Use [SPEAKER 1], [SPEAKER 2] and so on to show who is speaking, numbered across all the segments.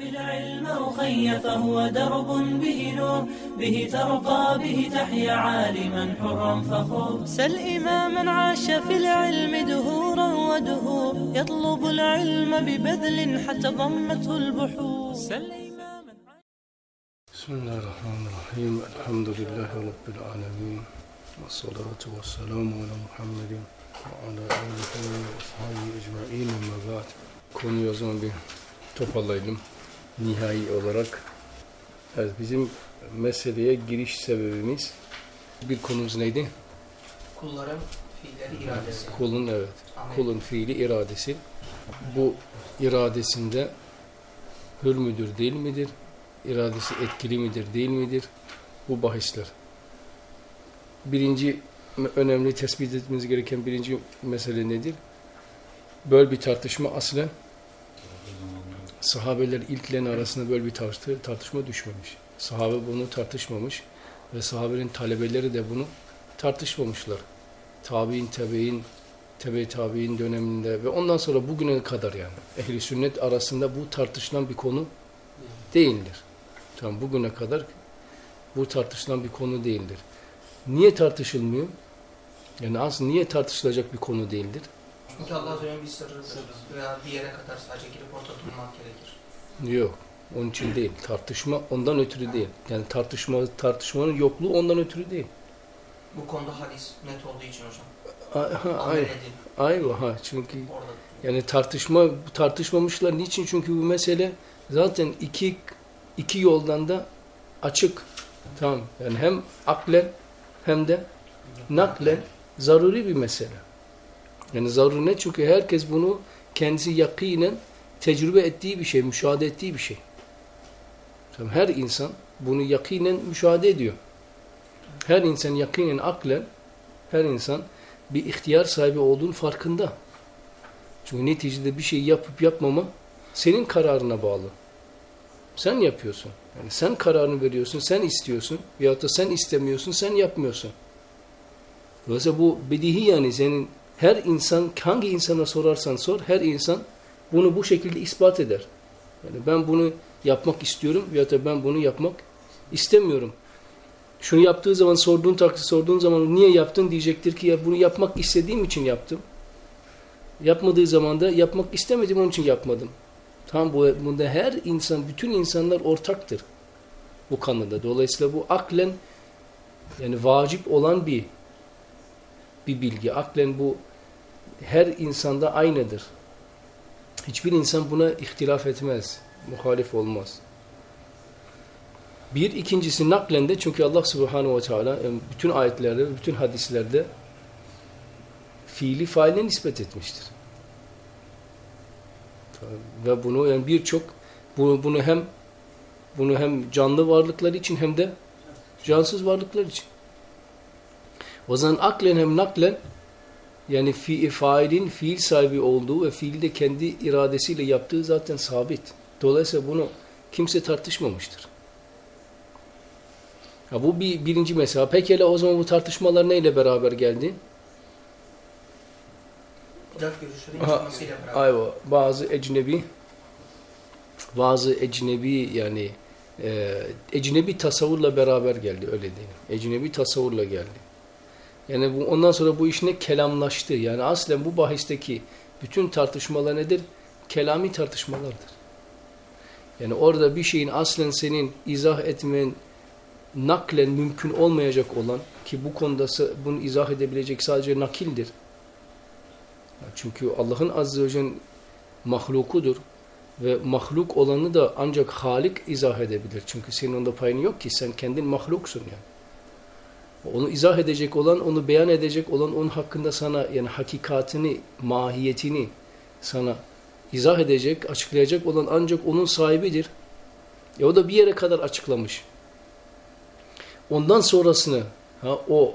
[SPEAKER 1] بالعلم أخي فهو درب به نور به ترقى به تحيا عالما حرا فخور. سل إماما عاش في العلم دهورا ودهور يطلب العلم ببذل حتى ضمته البحور. سل إماما
[SPEAKER 2] بسم الله الرحمن الرحيم الحمد لله رب العالمين والصلاة والسلام على محمد وعلى آله وأصحابه أجمعين أما بعد. o zaman bir toparlayalım nihai olarak. Evet, bizim meseleye giriş sebebimiz bir konumuz neydi?
[SPEAKER 3] Kulların fiilleri iradesi.
[SPEAKER 2] Kulun evet.
[SPEAKER 3] Amin.
[SPEAKER 2] Kulun fiili iradesi. Bu iradesinde hür müdür değil midir? İradesi etkili midir değil midir? Bu bahisler. Birinci önemli tespit etmemiz gereken birinci mesele nedir? Böyle bir tartışma aslen sahabeler ilklerin arasında böyle bir tartı, tartışma düşmemiş. Sahabe bunu tartışmamış ve sahabenin talebeleri de bunu tartışmamışlar. Tabi'in, tebe'in, tebe tabi'in döneminde ve ondan sonra bugüne kadar yani ehli sünnet arasında bu tartışılan bir konu değildir. Tamam bugüne kadar bu tartışılan bir konu değildir. Niye tartışılmıyor? Yani aslında niye tartışılacak bir konu değildir?
[SPEAKER 3] Çünkü Allah Azze bir sırrıdır veya bir yere kadar sadece girip ortada durmak gerekir.
[SPEAKER 2] Yok. Onun için değil. Tartışma ondan ötürü değil. Yani tartışma tartışmanın yokluğu ondan ötürü değil.
[SPEAKER 3] Bu konuda hadis net olduğu için hocam.
[SPEAKER 2] A- ha,
[SPEAKER 3] Amel
[SPEAKER 2] ay,
[SPEAKER 3] edin.
[SPEAKER 2] ayva ha çünkü
[SPEAKER 3] Orada.
[SPEAKER 2] yani tartışma tartışmamışlar. Niçin? Çünkü bu mesele zaten iki iki yoldan da açık. Tamam. Yani hem aklen hem de naklen zaruri bir mesele. Yani zaruri ne? Çünkü herkes bunu kendisi yakinen tecrübe ettiği bir şey, müşahede ettiği bir şey. Her insan bunu yakinen müşahede ediyor. Her insan yakinen aklen her insan bir ihtiyar sahibi olduğunun farkında. Çünkü neticede bir şey yapıp yapmama senin kararına bağlı. Sen yapıyorsun. Yani sen kararını veriyorsun, sen istiyorsun. Veyahut da sen istemiyorsun, sen yapmıyorsun. Dolayısıyla bu bedihi yani senin her insan, hangi insana sorarsan sor, her insan bunu bu şekilde ispat eder. Yani ben bunu yapmak istiyorum veyahut da ben bunu yapmak istemiyorum. Şunu yaptığı zaman sorduğun takdir sorduğun zaman niye yaptın diyecektir ki ya bunu yapmak istediğim için yaptım. Yapmadığı zaman da yapmak istemedim onun için yapmadım. Tam bu bunda her insan bütün insanlar ortaktır bu konuda. Dolayısıyla bu aklen yani vacip olan bir bir bilgi. Aklen bu her insanda aynıdır. Hiçbir insan buna ihtilaf etmez. Muhalif olmaz. Bir ikincisi naklen de çünkü Allah Subhanahu ve Teala bütün ayetlerde, bütün hadislerde fiili failine nispet etmiştir. Ve bunu yani birçok bunu, bunu hem bunu hem canlı varlıklar için hem de cansız varlıklar için. O zaman aklen hem naklen yani fi, failin fiil sahibi olduğu ve fiilde kendi iradesiyle yaptığı zaten sabit. Dolayısıyla bunu kimse tartışmamıştır. Ha, bu bir birinci mesela. Pekala o zaman bu tartışmalar neyle beraber geldi?
[SPEAKER 3] Beraber.
[SPEAKER 2] ayva. Bazı ecnebi bazı ecnebi yani e, ecnebi tasavvurla beraber geldi öyle diyelim. Ecnebi tasavvurla geldi. Yani bu, ondan sonra bu iş ne kelamlaştı. Yani aslen bu bahisteki bütün tartışmalar nedir? Kelami tartışmalardır. Yani orada bir şeyin aslen senin izah etmen naklen mümkün olmayacak olan ki bu konuda bunu izah edebilecek sadece nakildir. Çünkü Allah'ın azze ve celle mahlukudur ve mahluk olanı da ancak Halik izah edebilir. Çünkü senin onda payın yok ki sen kendin mahluksun yani. Onu izah edecek olan, onu beyan edecek olan onun hakkında sana yani hakikatini, mahiyetini sana izah edecek, açıklayacak olan ancak onun sahibidir. E o da bir yere kadar açıklamış. Ondan sonrasını ha, o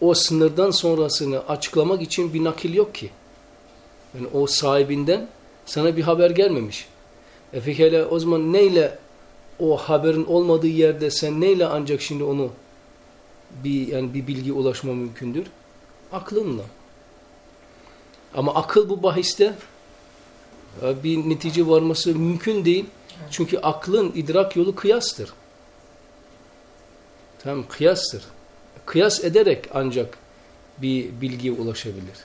[SPEAKER 2] o sınırdan sonrasını açıklamak için bir nakil yok ki. Yani o sahibinden sana bir haber gelmemiş. E peki o zaman neyle o haberin olmadığı yerde sen neyle ancak şimdi onu bir yani bir bilgi ulaşma mümkündür? Aklınla. Ama akıl bu bahiste e, bir netice varması mümkün değil. Çünkü aklın idrak yolu kıyastır. Tamam kıyastır. Kıyas ederek ancak bir bilgiye ulaşabilir.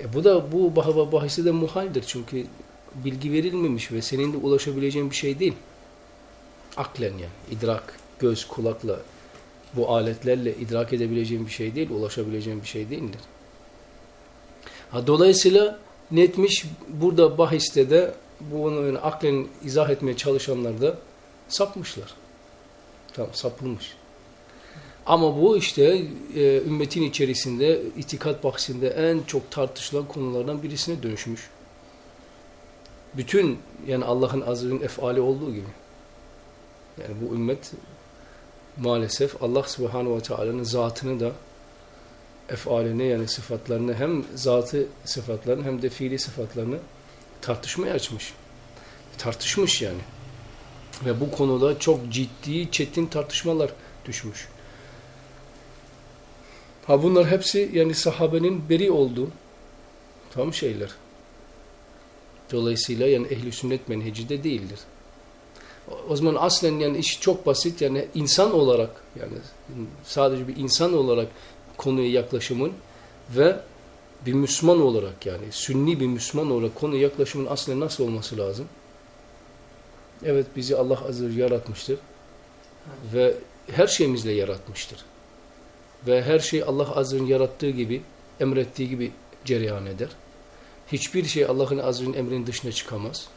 [SPEAKER 2] E bu da bu bah bahisi de muhaldir. Çünkü bilgi verilmemiş ve senin de ulaşabileceğin bir şey değil. Aklen yani. idrak, göz, kulakla bu aletlerle idrak edebileceğin bir şey değil, ulaşabileceğin bir şey değildir. Ha, dolayısıyla netmiş burada bahiste de bunu yani aklen izah etmeye çalışanlar da sapmışlar. Tamam sapılmış. Ama bu işte e, ümmetin içerisinde itikat bahsinde en çok tartışılan konulardan birisine dönüşmüş. Bütün yani Allah'ın azrının efali olduğu gibi. Yani bu ümmet maalesef Allah subhanahu ve teala'nın zatını da efalini yani sıfatlarını hem zatı sıfatlarını hem de fiili sıfatlarını tartışmaya açmış. Tartışmış yani. Ve bu konuda çok ciddi, çetin tartışmalar düşmüş. Ha bunlar hepsi yani sahabenin beri olduğu tam şeyler. Dolayısıyla yani ehli sünnet menheci de değildir. O zaman aslen yani iş çok basit yani insan olarak yani sadece bir insan olarak konuya yaklaşımın ve bir Müslüman olarak yani sünni bir Müslüman olarak konuya yaklaşımın aslında nasıl olması lazım? Evet bizi Allah azze ve yaratmıştır ve her şeyimizle yaratmıştır. Ve her şey Allah azze ve yarattığı gibi, emrettiği gibi cereyan eder. Hiçbir şey Allah'ın azze ve emrinin dışına çıkamaz.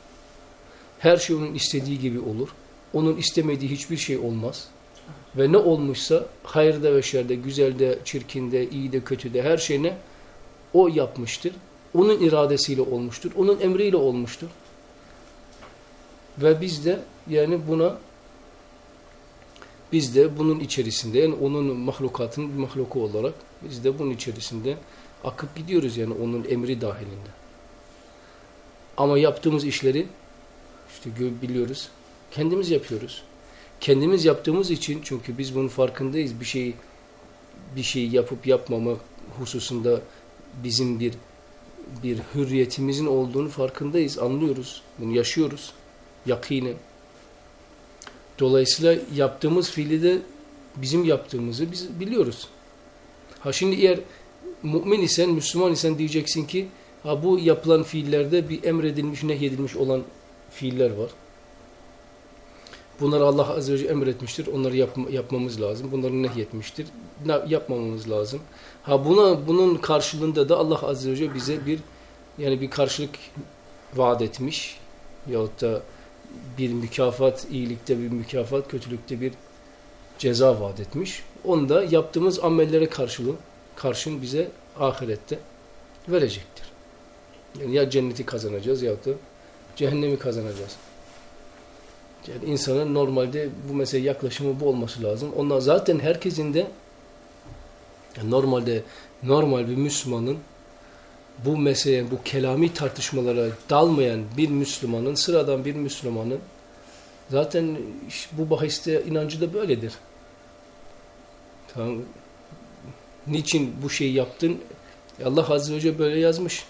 [SPEAKER 2] Her şey onun istediği gibi olur. Onun istemediği hiçbir şey olmaz. Ve ne olmuşsa hayırda ve şerde, güzelde, çirkinde, iyi de kötü de her şeyine o yapmıştır. Onun iradesiyle olmuştur. Onun emriyle olmuştur. Ve biz de yani buna biz de bunun içerisinde yani onun mahlukatının bir mahluku olarak biz de bunun içerisinde akıp gidiyoruz yani onun emri dahilinde. Ama yaptığımız işleri işte biliyoruz. Kendimiz yapıyoruz. Kendimiz yaptığımız için çünkü biz bunun farkındayız. Bir şey bir şey yapıp yapmama hususunda bizim bir bir hürriyetimizin olduğunu farkındayız, anlıyoruz. Bunu yaşıyoruz. Yakinen. Dolayısıyla yaptığımız fiili de bizim yaptığımızı biz biliyoruz. Ha şimdi eğer mümin isen, Müslüman isen diyeceksin ki ha bu yapılan fiillerde bir emredilmiş, nehyedilmiş olan fiiller var. Bunları Allah Azze ve Celle emretmiştir. Onları yap, yapmamız lazım. Bunları nehyetmiştir. Ne, yapmamamız lazım. Ha buna bunun karşılığında da Allah Azze ve Celle bize bir yani bir karşılık vaat etmiş. Yahut da bir mükafat, iyilikte bir mükafat, kötülükte bir ceza vaat etmiş. Onu da yaptığımız amellere karşılığı, karşın bize ahirette verecektir. Yani ya cenneti kazanacağız ya da cehennemi kazanacağız. Yani insanın normalde bu mesele yaklaşımı bu olması lazım. Ondan zaten herkesin de normalde normal bir Müslümanın bu mesele, bu kelami tartışmalara dalmayan bir Müslümanın, sıradan bir Müslümanın zaten bu bahiste inancı da böyledir. Tamam. Niçin bu şeyi yaptın? Allah Azze ve Celle böyle yazmış.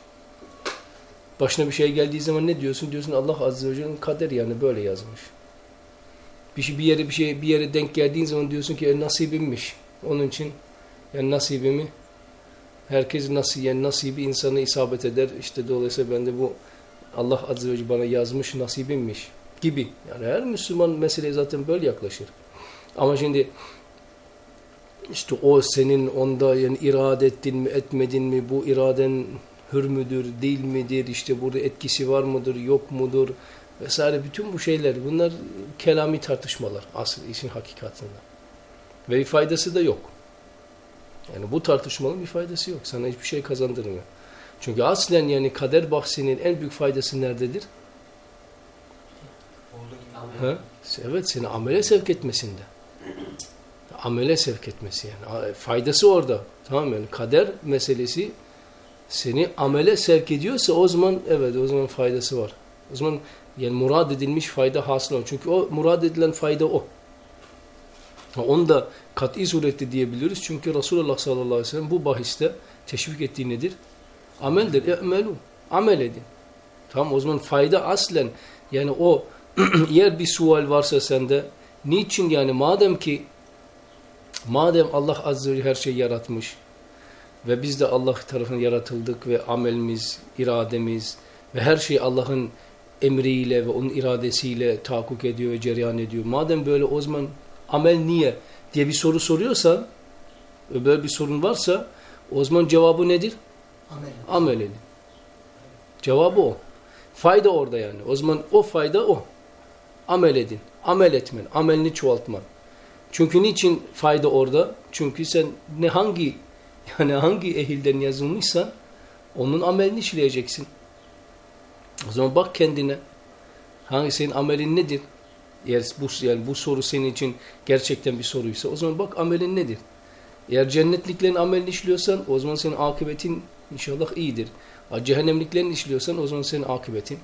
[SPEAKER 2] Başına bir şey geldiği zaman ne diyorsun? Diyorsun Allah Azze ve Celle'nin kaderi yani böyle yazmış. Bir, şey, bir yere bir şey bir yere denk geldiğin zaman diyorsun ki e, nasibimmiş. Onun için yani nasibimi herkes nasıl yani nasibi insanı isabet eder. İşte dolayısıyla ben de bu Allah Azze ve Celle bana yazmış nasibimmiş gibi. Yani her Müslüman meseleye zaten böyle yaklaşır. Ama şimdi işte o senin onda yani irade ettin mi etmedin mi bu iraden hür müdür değil midir işte burada etkisi var mıdır yok mudur vesaire bütün bu şeyler bunlar kelami tartışmalar asıl işin hakikatinde. Ve bir faydası da yok. Yani bu tartışmanın bir faydası yok. Sana hiçbir şey kazandırmıyor. Çünkü aslen yani kader bahsinin en büyük faydası nerededir? Ha? Evet seni amele sevk etmesinde. Amele sevk etmesi yani. Faydası orada. Tamam yani kader meselesi seni amele sevk ediyorsa o zaman evet o zaman faydası var. O zaman yani murad edilmiş fayda hasıl olur. Çünkü o murad edilen fayda o. Onu da kat'i surette diyebiliriz. Çünkü Resulullah sallallahu aleyhi ve sellem bu bahiste teşvik ettiği nedir? Ameldir. E'melu. Amel edin. Tamam o zaman fayda aslen yani o eğer bir sual varsa sende niçin yani madem ki madem Allah azze ve her şeyi yaratmış ve biz de Allah tarafından yaratıldık ve amelimiz, irademiz ve her şey Allah'ın emriyle ve onun iradesiyle tahakkuk ediyor ve cereyan ediyor. Madem böyle o zaman amel niye diye bir soru soruyorsa böyle bir sorun varsa o zaman cevabı nedir?
[SPEAKER 3] Amel.
[SPEAKER 2] Amel edin. Cevabı o. Fayda orada yani. O zaman o fayda o. Amel edin. Amel etmen. Amelini çoğaltman. Çünkü niçin fayda orada? Çünkü sen ne hangi yani hangi ehilden yazılmışsa onun amelini işleyeceksin. O zaman bak kendine. Hangi senin amelin nedir? Eğer bu, yani bu soru senin için gerçekten bir soruysa o zaman bak amelin nedir? Eğer cennetliklerin amelini işliyorsan o zaman senin akıbetin inşallah iyidir. Cehennemliklerini işliyorsan o zaman senin akıbetin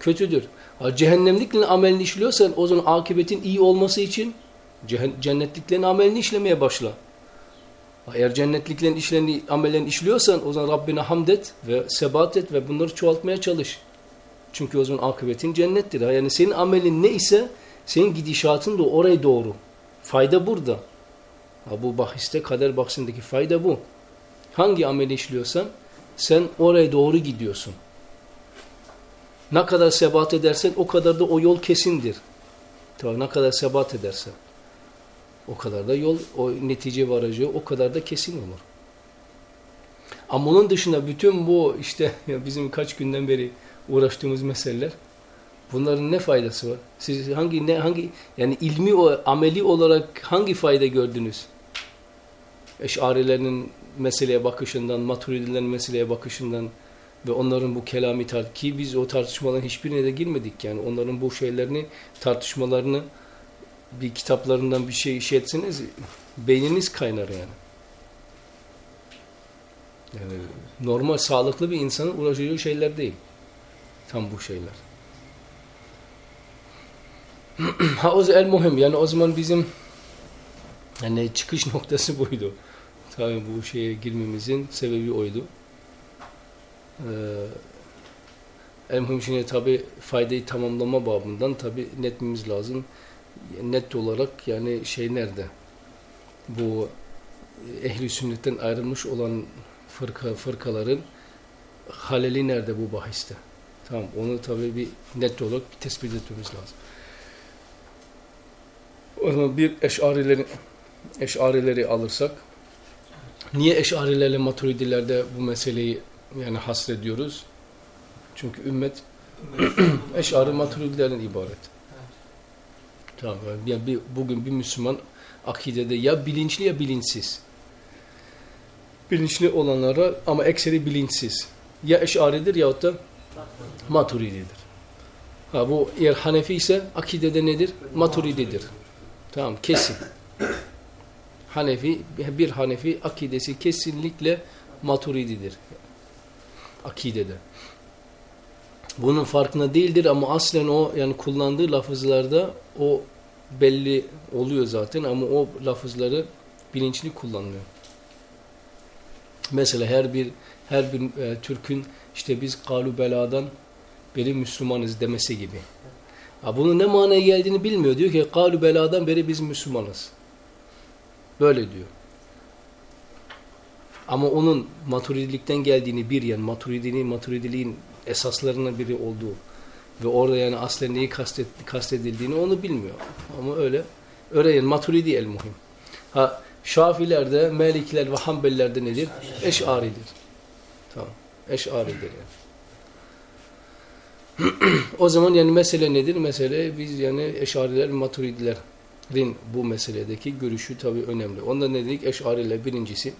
[SPEAKER 2] kötüdür. Cehennemliklerin amelini işliyorsan o zaman akıbetin iyi olması için cennetliklerin amelini işlemeye başla. Eğer cennetliklerin işlerini, amellerini işliyorsan o zaman Rabbine hamd et ve sebat et ve bunları çoğaltmaya çalış. Çünkü o zaman akıbetin cennettir. Yani senin amelin ne ise senin gidişatın da oraya doğru. Fayda burada. Ha, bu bahiste kader bahsindeki fayda bu. Hangi ameli işliyorsan sen oraya doğru gidiyorsun. Ne kadar sebat edersen o kadar da o yol kesindir. Tamam, ne kadar sebat edersen o kadar da yol, o netice varacağı o kadar da kesin olur. Ama onun dışında bütün bu işte bizim kaç günden beri uğraştığımız meseleler bunların ne faydası var? Siz hangi ne hangi yani ilmi o ameli olarak hangi fayda gördünüz? Eşarilerin meseleye bakışından, maturidilerin meseleye bakışından ve onların bu kelami tart ki biz o tartışmaların hiçbirine de girmedik yani onların bu şeylerini tartışmalarını bir kitaplarından bir şey iş etseniz beyniniz kaynar yani. Yani normal sağlıklı bir insanın uğraşacağı şeyler değil. Tam bu şeyler. ha o el muhim yani o zaman bizim yani çıkış noktası buydu. Tabii bu şeye girmemizin sebebi oydu. Ee, en mühim şimdi tabi faydayı tamamlama babından tabi netmemiz lazım. Net olarak yani şey nerede? Bu ehli sünnetten ayrılmış olan fırka, fırkaların haleli nerede bu bahiste? Tamam onu tabi bir net olarak bir tespit etmemiz lazım. O zaman bir eşarileri, eşarileri alırsak Niye eşarilerle maturidilerde bu meseleyi yani hasrediyoruz? Çünkü ümmet eşari maturidilerden ibaret. Tamam. Yani bir, bugün bir Müslüman akidede ya bilinçli ya bilinçsiz. Bilinçli olanlara ama ekseri bilinçsiz. Ya eşaridir yahut da maturididir. Ha, bu eğer Hanefi ise akidede nedir? Maturididir. Tamam kesin. Hanefi, bir Hanefi akidesi kesinlikle maturididir. Akidede. Bunun farkında değildir ama aslen o yani kullandığı lafızlarda o belli oluyor zaten ama o lafızları bilinçli kullanıyor. Mesela her bir her bir e, Türk'ün işte biz kalu beladan beri Müslümanız demesi gibi. Ha, bunun ne manaya geldiğini bilmiyor. Diyor ki kalu beladan beri biz Müslümanız. Böyle diyor. Ama onun maturidilikten geldiğini bir yani maturidinin maturidiliğin esaslarından biri olduğu ve orada yani aslen neyi kastet, kastedildiğini onu bilmiyor. Ama öyle yani maturidi el muhim. Ha Şafilerde, Melikler ve Hanbelilerde nedir? Eş'aridir. Tamam. Eş'aridir yani. o zaman yani mesele nedir? Mesele biz yani eşariler, maturidiler Rin bu meseledeki görüşü tabi önemli. Onda ne dedik? Eşariler birincisi.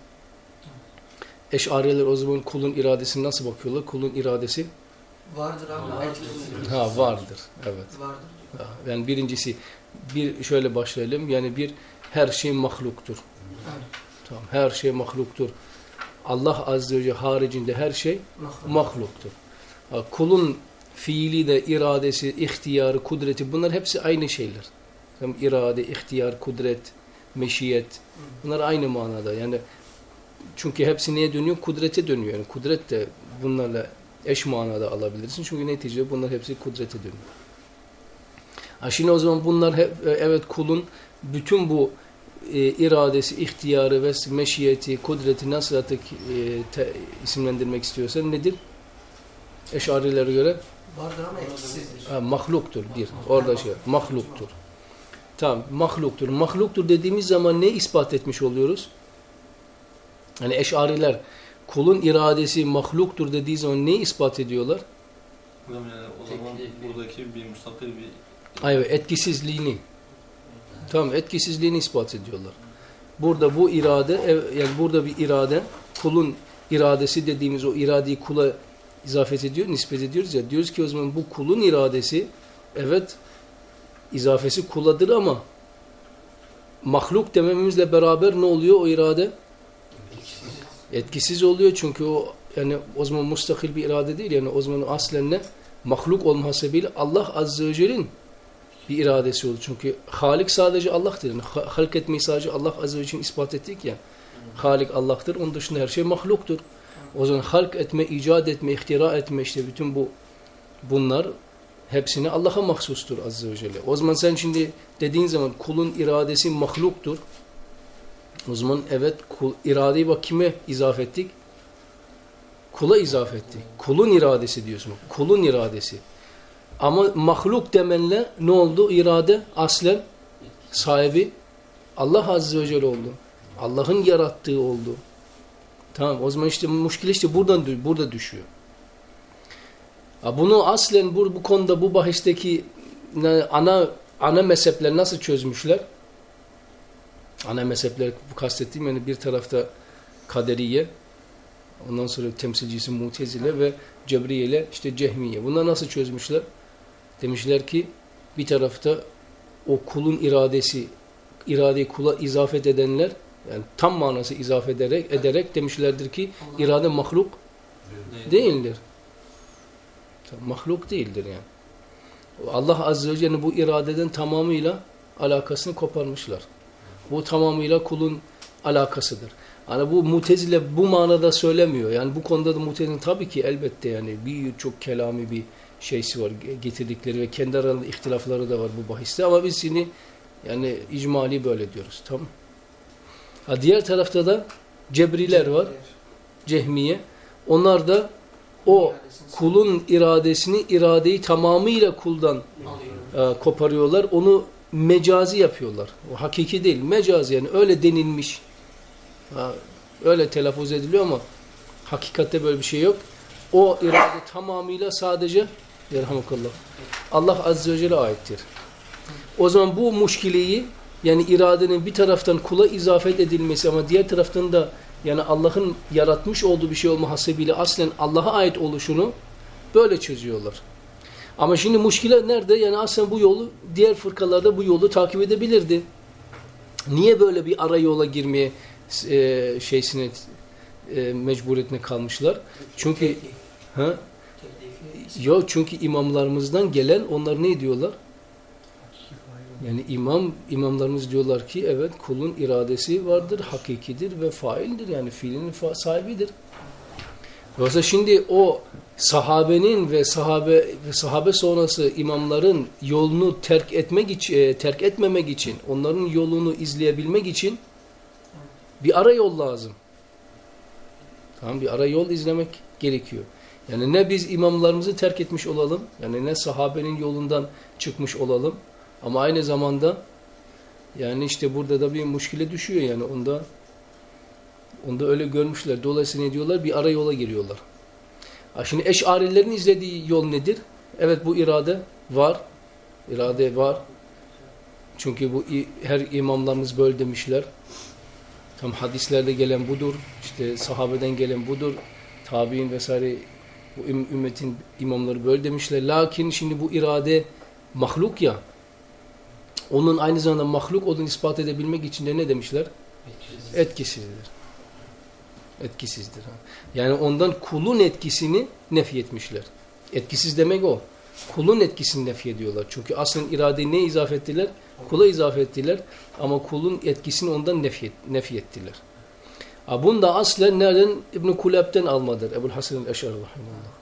[SPEAKER 2] Eşariler o zaman kulun iradesini nasıl bakıyorlar? Kulun iradesi
[SPEAKER 3] vardır abi.
[SPEAKER 2] Ha vardır. Evet.
[SPEAKER 3] Vardır.
[SPEAKER 2] Ha, yani birincisi bir şöyle başlayalım. Yani bir her şey mahluktur. Evet. Tamam. Her şey mahluktur. Allah azze ve celle haricinde her şey Mahluk. mahluktur. Ha, kulun fiili de iradesi, ihtiyarı, kudreti bunlar hepsi aynı şeyler. Hem irade, ihtiyar, kudret, meşiyet. Bunlar aynı manada. Yani çünkü hepsi neye dönüyor? Kudrete dönüyor. Yani kudret de bunlarla Eş manada alabilirsin. Çünkü neticede bunlar hepsi kudrete dönüyor. Ha şimdi o zaman bunlar hep, e, evet kulun bütün bu e, iradesi, ihtiyarı ve meşiyeti, kudreti nasıl artık e, te, isimlendirmek istiyorsan nedir? Eşarilere göre
[SPEAKER 3] Vardır ama etkisizdir.
[SPEAKER 2] ha, mahluktur bir. Orada şey mahluktur. Tamam mahluktur. Mahluktur dediğimiz zaman ne ispat etmiş oluyoruz? Hani eşariler kulun iradesi mahluktur dediği zaman ne ispat ediyorlar?
[SPEAKER 4] Hocam yani o zaman buradaki bir mustakil bir
[SPEAKER 2] Evet etkisizliğini. Tamam etkisizliğini ispat ediyorlar. Burada bu irade ev- yani burada bir irade kulun iradesi dediğimiz o iradeyi kula izafet ediyor, nispet ediyoruz ya. Diyoruz ki o zaman bu kulun iradesi evet izafesi kuladır ama mahluk dememizle beraber ne oluyor o irade? Etkisiz oluyor çünkü o yani o zaman mustakil bir irade değil yani o zaman aslen ne? Mahluk olma hasebiyle Allah Azze ve Celle'nin bir iradesi olur. Çünkü Halik sadece Allah'tır. Yani ha- halk etmeyi sadece Allah Azze ve Celle'nin ispat ettik ya. Halik Allah'tır. Onun dışında her şey mahluktur. O zaman halk etme, icat etme, ihtira etme işte bütün bu bunlar hepsini Allah'a mahsustur Azze ve Celle. O zaman sen şimdi dediğin zaman kulun iradesi mahluktur. O zaman evet kul, iradeyi bak kime izaf ettik? Kula izaf ettik. Kulun iradesi diyorsun. Kulun iradesi. Ama mahluk demenle ne oldu? İrade aslen sahibi Allah Azze ve Celle oldu. Allah'ın yarattığı oldu. Tamam o zaman işte muşkil işte buradan burada düşüyor. Bunu aslen bu, bu konuda bu bahisteki ana ana mezhepler nasıl çözmüşler? Ana mezhepler bu kastettiğim yani bir tarafta kaderiye ondan sonra temsilcisi mutezile ve cebriye ile işte cehmiye. Bunlar nasıl çözmüşler? Demişler ki bir tarafta o kulun iradesi iradeyi kula izafet edenler yani tam manası izaf ederek, ederek demişlerdir ki irade mahluk değildir. Mahluk değildir yani. Allah Azze ve Celle bu iradeden tamamıyla alakasını koparmışlar. Bu tamamıyla kulun alakasıdır. Yani bu mutezile bu manada söylemiyor. Yani bu konuda da mutezile tabii ki elbette yani birçok kelami bir şeysi var getirdikleri ve kendi aralarında ihtilafları da var bu bahiste ama biz şimdi yani icmali böyle diyoruz. Tamam. Ha, diğer tarafta da cebriler var. Cehmiye. Onlar da o kulun iradesini, iradeyi tamamıyla kuldan e, koparıyorlar. Onu mecazi yapıyorlar. O hakiki değil. Mecazi yani öyle denilmiş. Ha, öyle telaffuz ediliyor ama hakikatte böyle bir şey yok. O irade tamamıyla sadece Yerhamukallah. Allah Azze ve Celle aittir. O zaman bu muşkileyi yani iradenin bir taraftan kula izafet edilmesi ama diğer taraftan da yani Allah'ın yaratmış olduğu bir şey olma hasebiyle aslen Allah'a ait oluşunu böyle çözüyorlar. Ama şimdi muşkile nerede? Yani aslen bu yolu diğer fırkalarda bu yolu takip edebilirdi. Niye böyle bir ara yola girmeye e, şeysine e, mecburiyetine kalmışlar? Çünkü ha? Yok çünkü imamlarımızdan gelen onlar ne diyorlar? Yani imam imamlarımız diyorlar ki evet kulun iradesi vardır, hakikidir ve faildir yani fiilin fa sahibidir. Yoksa şimdi o sahabenin ve sahabe sahabe sonrası imamların yolunu terk etmek için e, terk etmemek için, onların yolunu izleyebilmek için bir ara yol lazım. Tamam bir ara yol izlemek gerekiyor. Yani ne biz imamlarımızı terk etmiş olalım, yani ne sahabenin yolundan çıkmış olalım ama aynı zamanda yani işte burada da bir muşkile düşüyor yani onda onda öyle görmüşler. Dolayısıyla diyorlar? Bir ara yola giriyorlar. Şimdi eşarilerin izlediği yol nedir? Evet bu irade var. İrade var. Çünkü bu her imamlarımız böyle demişler. Tam hadislerde gelen budur. İşte sahabeden gelen budur. Tabi'in vesaire bu ümmetin imamları böyle demişler. Lakin şimdi bu irade mahluk ya. Onun aynı zamanda mahluk olduğunu ispat edebilmek için de ne demişler? Etkisizdir. Etkisizdir. Yani ondan kulun etkisini nefy etmişler. Etkisiz demek o. Kulun etkisini nefy ediyorlar. Çünkü aslında iradeyi ne izafe ettiler? Kula izafe ettiler. Ama kulun etkisini ondan nefy, nefy ettiler. Bunu da aslen nereden? İbn-i Kuleb'den almadır. Ebu'l Hasan el-Eşar rahimahullah.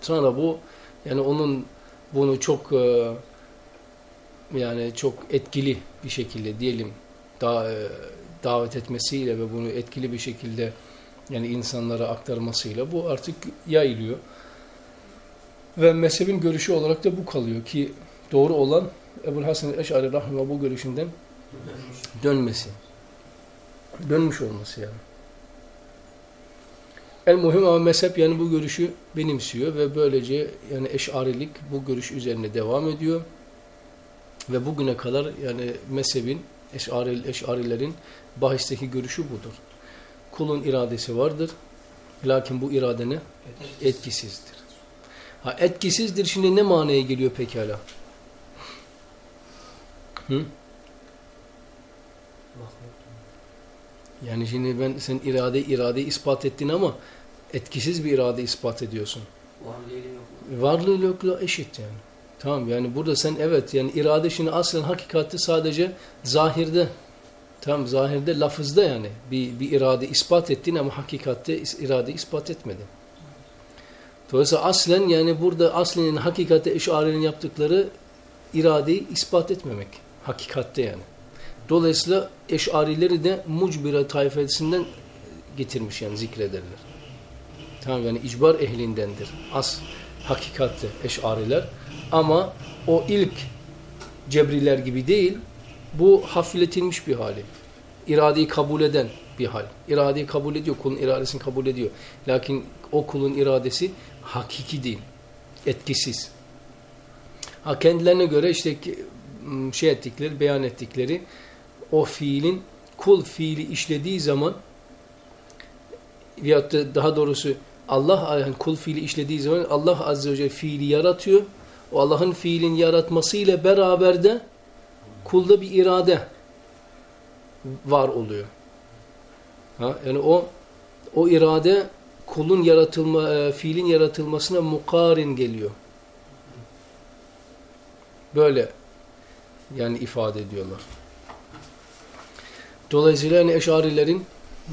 [SPEAKER 2] Sonra bu yani onun bunu çok e, yani çok etkili bir şekilde diyelim da, e, davet etmesiyle ve bunu etkili bir şekilde yani insanlara aktarmasıyla bu artık yayılıyor. Ve mezhebin görüşü olarak da bu kalıyor ki doğru olan Ebu Hasan Eş'ari Rahimah bu görüşünden dönmesi. Dönmüş olması yani. El muhim ama mezhep yani bu görüşü benimsiyor ve böylece yani eşarilik bu görüş üzerine devam ediyor. Ve bugüne kadar yani mezhebin eşari, eşarilerin bahisteki görüşü budur. Kulun iradesi vardır. Lakin bu irade ne? Etkisizdir. Ha etkisizdir şimdi ne manaya geliyor pekala? Hı? Yani şimdi ben sen irade irade ispat ettin ama etkisiz bir irade ispat ediyorsun. Varlığı yokluğa eşit yani. Tamam yani burada sen evet yani irade şimdi aslen hakikati sadece zahirde tamam zahirde lafızda yani bir, bir irade ispat ettin ama hakikatte irade ispat etmedin. Dolayısıyla aslen yani burada aslen hakikatte eşarinin yaptıkları iradeyi ispat etmemek. Hakikatte yani. Dolayısıyla eşarileri de mucbire tayfesinden getirmiş yani zikrederler. Tamam yani icbar ehlindendir. As hakikatte eşariler. Ama o ilk cebriler gibi değil, bu hafifletilmiş bir hali. İradeyi kabul eden bir hal. İradeyi kabul ediyor, kulun iradesini kabul ediyor. Lakin o kulun iradesi hakiki değil, etkisiz. Ha kendilerine göre işte şey ettikleri, beyan ettikleri o fiilin kul fiili işlediği zaman veyahut da daha doğrusu Allah yani kul fiili işlediği zaman Allah azze ve celle fiili yaratıyor. O Allah'ın fiilin yaratmasıyla beraber de kulda bir irade var oluyor. Ha, yani o o irade kulun yaratılma e, fiilin yaratılmasına mukarin geliyor. Böyle yani ifade ediyorlar. Dolayısıyla yani eşarilerin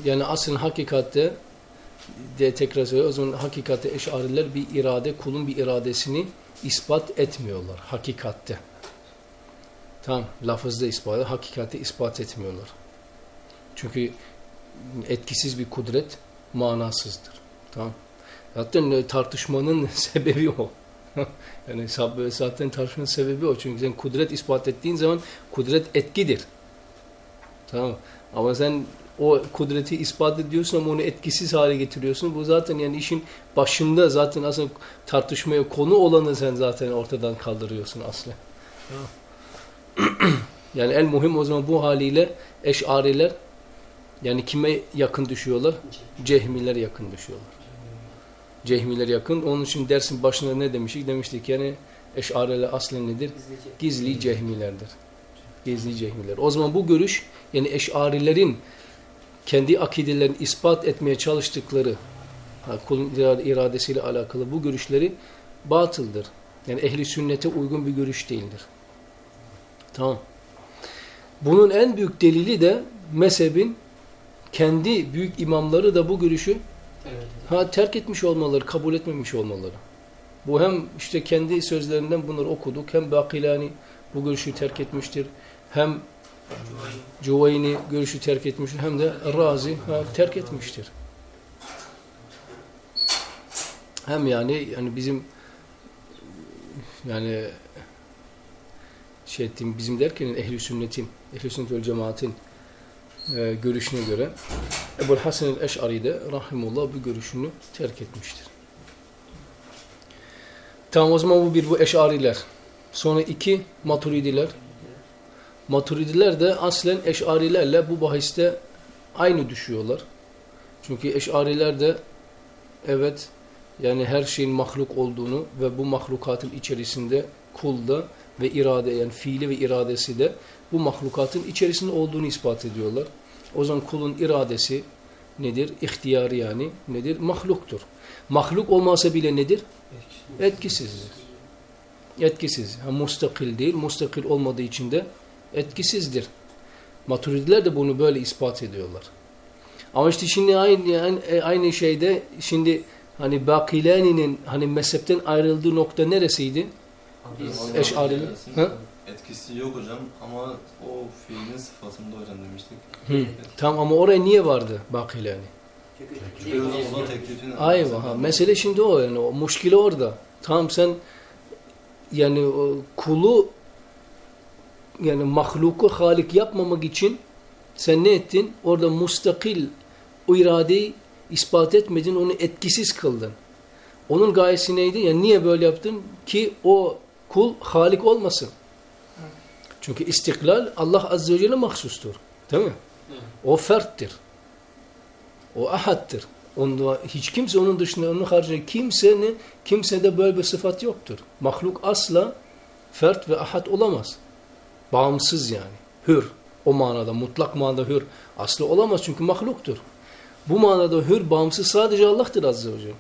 [SPEAKER 2] yani asrın hakikatte de tekrar söylüyor. O zaman hakikatte eşariler bir irade, kulun bir iradesini ispat etmiyorlar. Hakikatte. Tamam. Lafızda ispat, hakikatte ispat etmiyorlar. Çünkü etkisiz bir kudret manasızdır. Tamam. Zaten tartışmanın sebebi o. yani zaten tartışmanın sebebi o. Çünkü sen kudret ispat ettiğin zaman kudret etkidir. Tamam. Ama sen o kudreti ispat ediyorsun ama onu etkisiz hale getiriyorsun. Bu zaten yani işin başında zaten aslında tartışmaya konu olanı sen zaten ortadan kaldırıyorsun aslında. yani en muhim o zaman bu haliyle eşariler yani kime yakın düşüyorlar? Cehmiler yakın düşüyorlar. Cehmiler yakın. Onun için dersin başında ne demiştik? Demiştik yani eşariler aslen nedir? Gizli cehmilerdir. Gizli cehmiler. O zaman bu görüş yani eşarilerin kendi akidelerini ispat etmeye çalıştıkları kulun iradesiyle alakalı bu görüşleri batıldır. Yani ehli sünnete uygun bir görüş değildir. Tamam. Bunun en büyük delili de mezhebin kendi büyük imamları da bu görüşü evet. ha terk etmiş olmaları, kabul etmemiş olmaları. Bu hem işte kendi sözlerinden bunları okuduk. Hem Bakilani bu görüşü terk etmiştir. Hem Cuvayni görüşü terk etmiştir. Hem de Razi ha, terk etmiştir. Hem yani yani bizim yani şey ettiğim bizim derken ehli sünnetin, ehli sünnet vel cemaatin e, görüşüne göre Ebu Hasan el-Eş'ari de rahimullah bu görüşünü terk etmiştir. Tamam o zaman bu bir bu eşariler. Sonra iki maturidiler. Maturidiler de aslen eşarilerle bu bahiste aynı düşüyorlar. Çünkü eşariler de evet yani her şeyin mahluk olduğunu ve bu mahlukatın içerisinde kulda ve irade yani fiili ve iradesi de bu mahlukatın içerisinde olduğunu ispat ediyorlar. O zaman kulun iradesi nedir? İhtiyarı yani nedir? Mahluktur. Mahluk olmasa bile nedir? Etkisizdir. Etkisiz. Ha, mustakil değil. Mustakil olmadığı için de etkisizdir. Maturidiler de bunu böyle ispat ediyorlar. Ama işte şimdi aynı, aynı şeyde şimdi hani Bakilani'nin hani mezhepten ayrıldığı nokta neresiydi? Eş'ariler. Ha?
[SPEAKER 4] Etkisi yok hocam ama o fiilin sıfatında hocam demiştik.
[SPEAKER 2] Hı. Tamam ama oraya niye vardı
[SPEAKER 4] zaman teklifin...
[SPEAKER 2] Ayva. Ha. Mesele şimdi o yani. O muşkile orada. Tamam sen yani kulu yani mahluku halik yapmamak için sen ne ettin? Orada mustakil o iradeyi ispat etmedin, onu etkisiz kıldın. Onun gayesi neydi? Yani niye böyle yaptın? Ki o kul halik olmasın. Çünkü istiklal Allah Azze ve Celle mahsustur. Değil mi? O ferttir. O ahattır. Onda hiç kimse onun dışında onun haricinde kimsenin kimsede böyle bir sıfat yoktur. Mahluk asla fert ve ahad olamaz. Bağımsız yani. Hür. O manada mutlak manada hür. Aslı olamaz çünkü mahluktur. Bu manada hür bağımsız sadece Allah'tır azze ve celle.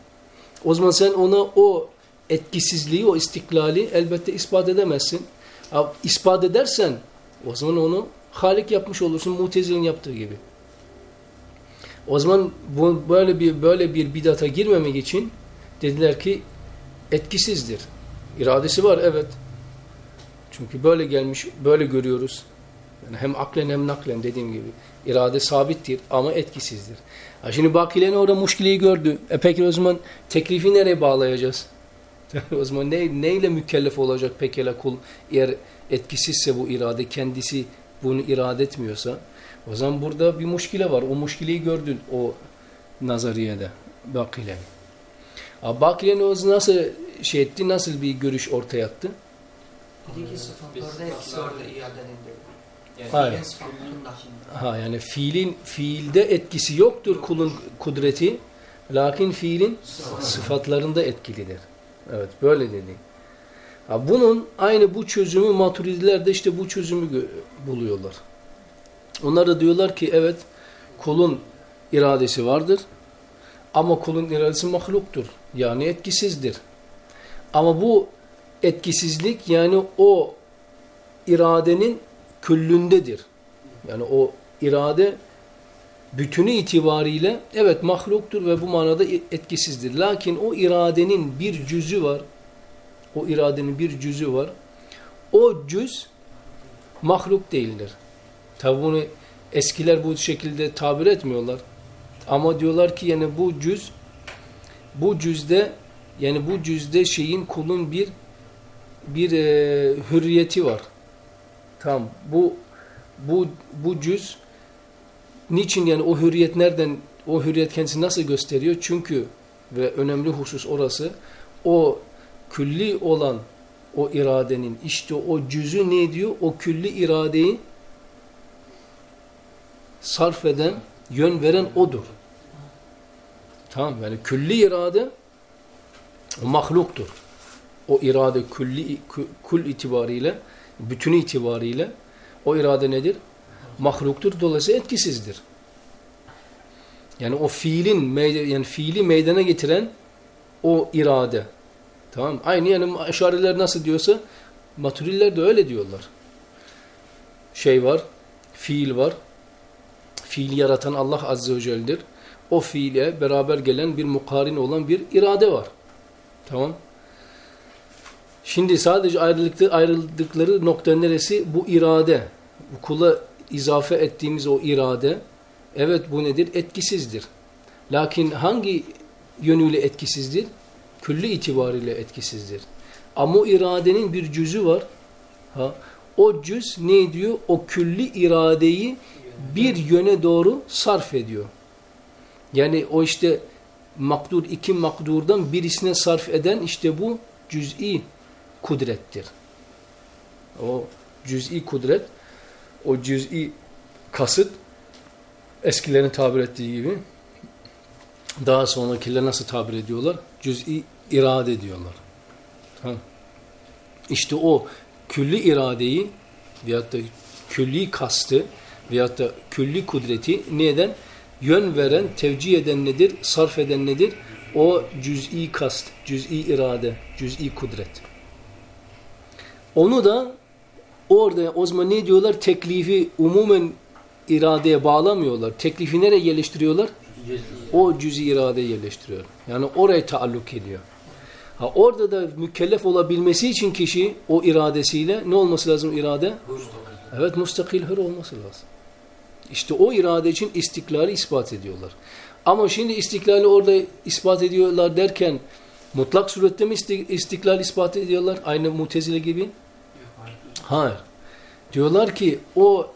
[SPEAKER 2] O zaman sen ona o etkisizliği, o istiklali elbette ispat edemezsin. İspat edersen o zaman onu halik yapmış olursun Mutezil'in yaptığı gibi. O zaman bu, böyle bir böyle bir bidata girmemek için dediler ki etkisizdir. İradesi var evet. Çünkü böyle gelmiş, böyle görüyoruz. Yani hem aklen hem naklen dediğim gibi. irade sabittir ama etkisizdir. Ha şimdi Bakileni orada muşkileyi gördü. E peki o zaman teklifi nereye bağlayacağız? o zaman ne, neyle mükellef olacak pekala kul eğer etkisizse bu irade kendisi bunu irade etmiyorsa o zaman burada bir muşkile var. O muşkileyi gördün o nazariyede Bakileni. Bakileni o nasıl şey etti, nasıl bir görüş ortaya attı?
[SPEAKER 3] Ki sıfatlarda etkisi vardır iadenin. Yani
[SPEAKER 2] Hayır. Ha yani fiilin fiilde etkisi yoktur kulun kudreti. Lakin fiilin sıfatlarında etkilidir. Evet böyle dedi. Ha, bunun aynı bu çözümü maturidiler de işte bu çözümü buluyorlar. Onlar da diyorlar ki evet kulun iradesi vardır. Ama kulun iradesi mahluktur. Yani etkisizdir. Ama bu etkisizlik yani o iradenin küllündedir. Yani o irade bütünü itibariyle evet mahluktur ve bu manada etkisizdir. Lakin o iradenin bir cüzü var. O iradenin bir cüzü var. O cüz mahluk değildir. Tabi bunu eskiler bu şekilde tabir etmiyorlar. Ama diyorlar ki yani bu cüz bu cüzde yani bu cüzde şeyin kulun bir bir e, hürriyeti var. Tamam. Bu bu bu cüz niçin yani o hürriyet nereden o hürriyet kendisi nasıl gösteriyor? Çünkü ve önemli husus orası o külli olan o iradenin işte o cüzü ne diyor? O külli iradeyi sarf eden, yön veren odur. Tamam yani külli irade o mahluktur. O irade külli kul itibariyle, bütünü itibariyle o irade nedir? Mahluktur. Dolayısıyla etkisizdir. Yani o fiilin yani fiili meydana getiren o irade. Tamam Aynı yani eşariler nasıl diyorsa maturiller de öyle diyorlar. Şey var, fiil var. Fiili yaratan Allah Azze ve Celle'dir. O fiile beraber gelen bir mukarin olan bir irade var. Tamam Şimdi sadece ayrıldıkları, nokta neresi? Bu irade. Kula izafe ettiğimiz o irade. Evet bu nedir? Etkisizdir. Lakin hangi yönüyle etkisizdir? Külli itibariyle etkisizdir. Ama o iradenin bir cüzü var. Ha, o cüz ne diyor? O külli iradeyi bir yöne doğru sarf ediyor. Yani o işte makdur iki makdurdan birisine sarf eden işte bu cüz'i kudrettir. O cüz'i kudret, o cüz'i kasıt eskilerin tabir ettiği gibi daha sonrakiler nasıl tabir ediyorlar? Cüz'i irade diyorlar. Tamam. İşte o külli iradeyi veyahut da külli kastı veyahut da külli kudreti neden? Yön veren, tevcih eden nedir? Sarf eden nedir? O cüz'i kast, cüz'i irade, cüz'i kudret. Onu da orada o zaman ne diyorlar? Teklifi umumen iradeye bağlamıyorlar. Teklifi nereye geliştiriyorlar? O cüz-i irade yerleştiriyor. Yani oraya taalluk ediyor. Ha orada da mükellef olabilmesi için kişi o iradesiyle ne olması lazım irade? Evet mustakil hür olması lazım. İşte o irade için istiklali ispat ediyorlar. Ama şimdi istiklali orada ispat ediyorlar derken mutlak surette mi istiklal ispat ediyorlar? Aynı mutezile gibi. Hayır. Diyorlar ki o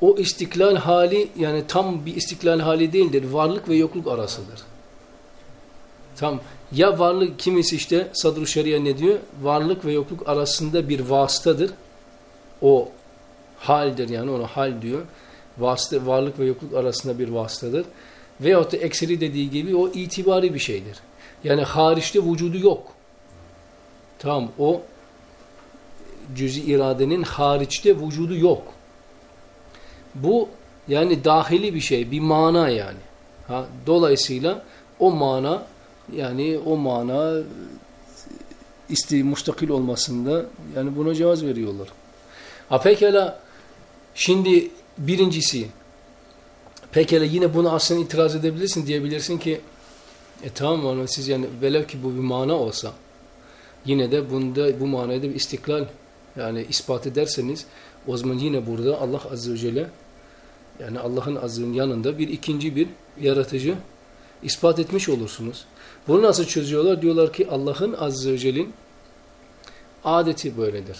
[SPEAKER 2] o istiklal hali yani tam bir istiklal hali değildir. Varlık ve yokluk arasıdır. Tam ya varlık kimisi işte sadr Şeria ne diyor? Varlık ve yokluk arasında bir vasıtadır. O haldir yani ona hal diyor. Vasıta, varlık ve yokluk arasında bir vasıtadır. Veyahut da ekseri dediği gibi o itibari bir şeydir. Yani hariçte vücudu yok. Tamam o cüz-i iradenin hariçte vücudu yok. Bu yani dahili bir şey, bir mana yani. Ha, dolayısıyla o mana yani o mana isti mustakil olmasında yani buna cevaz veriyorlar. Ha pekala şimdi birincisi pekala yine bunu aslında itiraz edebilirsin diyebilirsin ki e tamam ama siz yani velev ki bu bir mana olsa yine de bunda bu manada bir istiklal yani ispat ederseniz o zaman yine burada Allah Azze ve Celle yani Allah'ın azının yanında bir ikinci bir yaratıcı ispat etmiş olursunuz. Bunu nasıl çözüyorlar? Diyorlar ki Allah'ın Azze ve Celle'in adeti böyledir.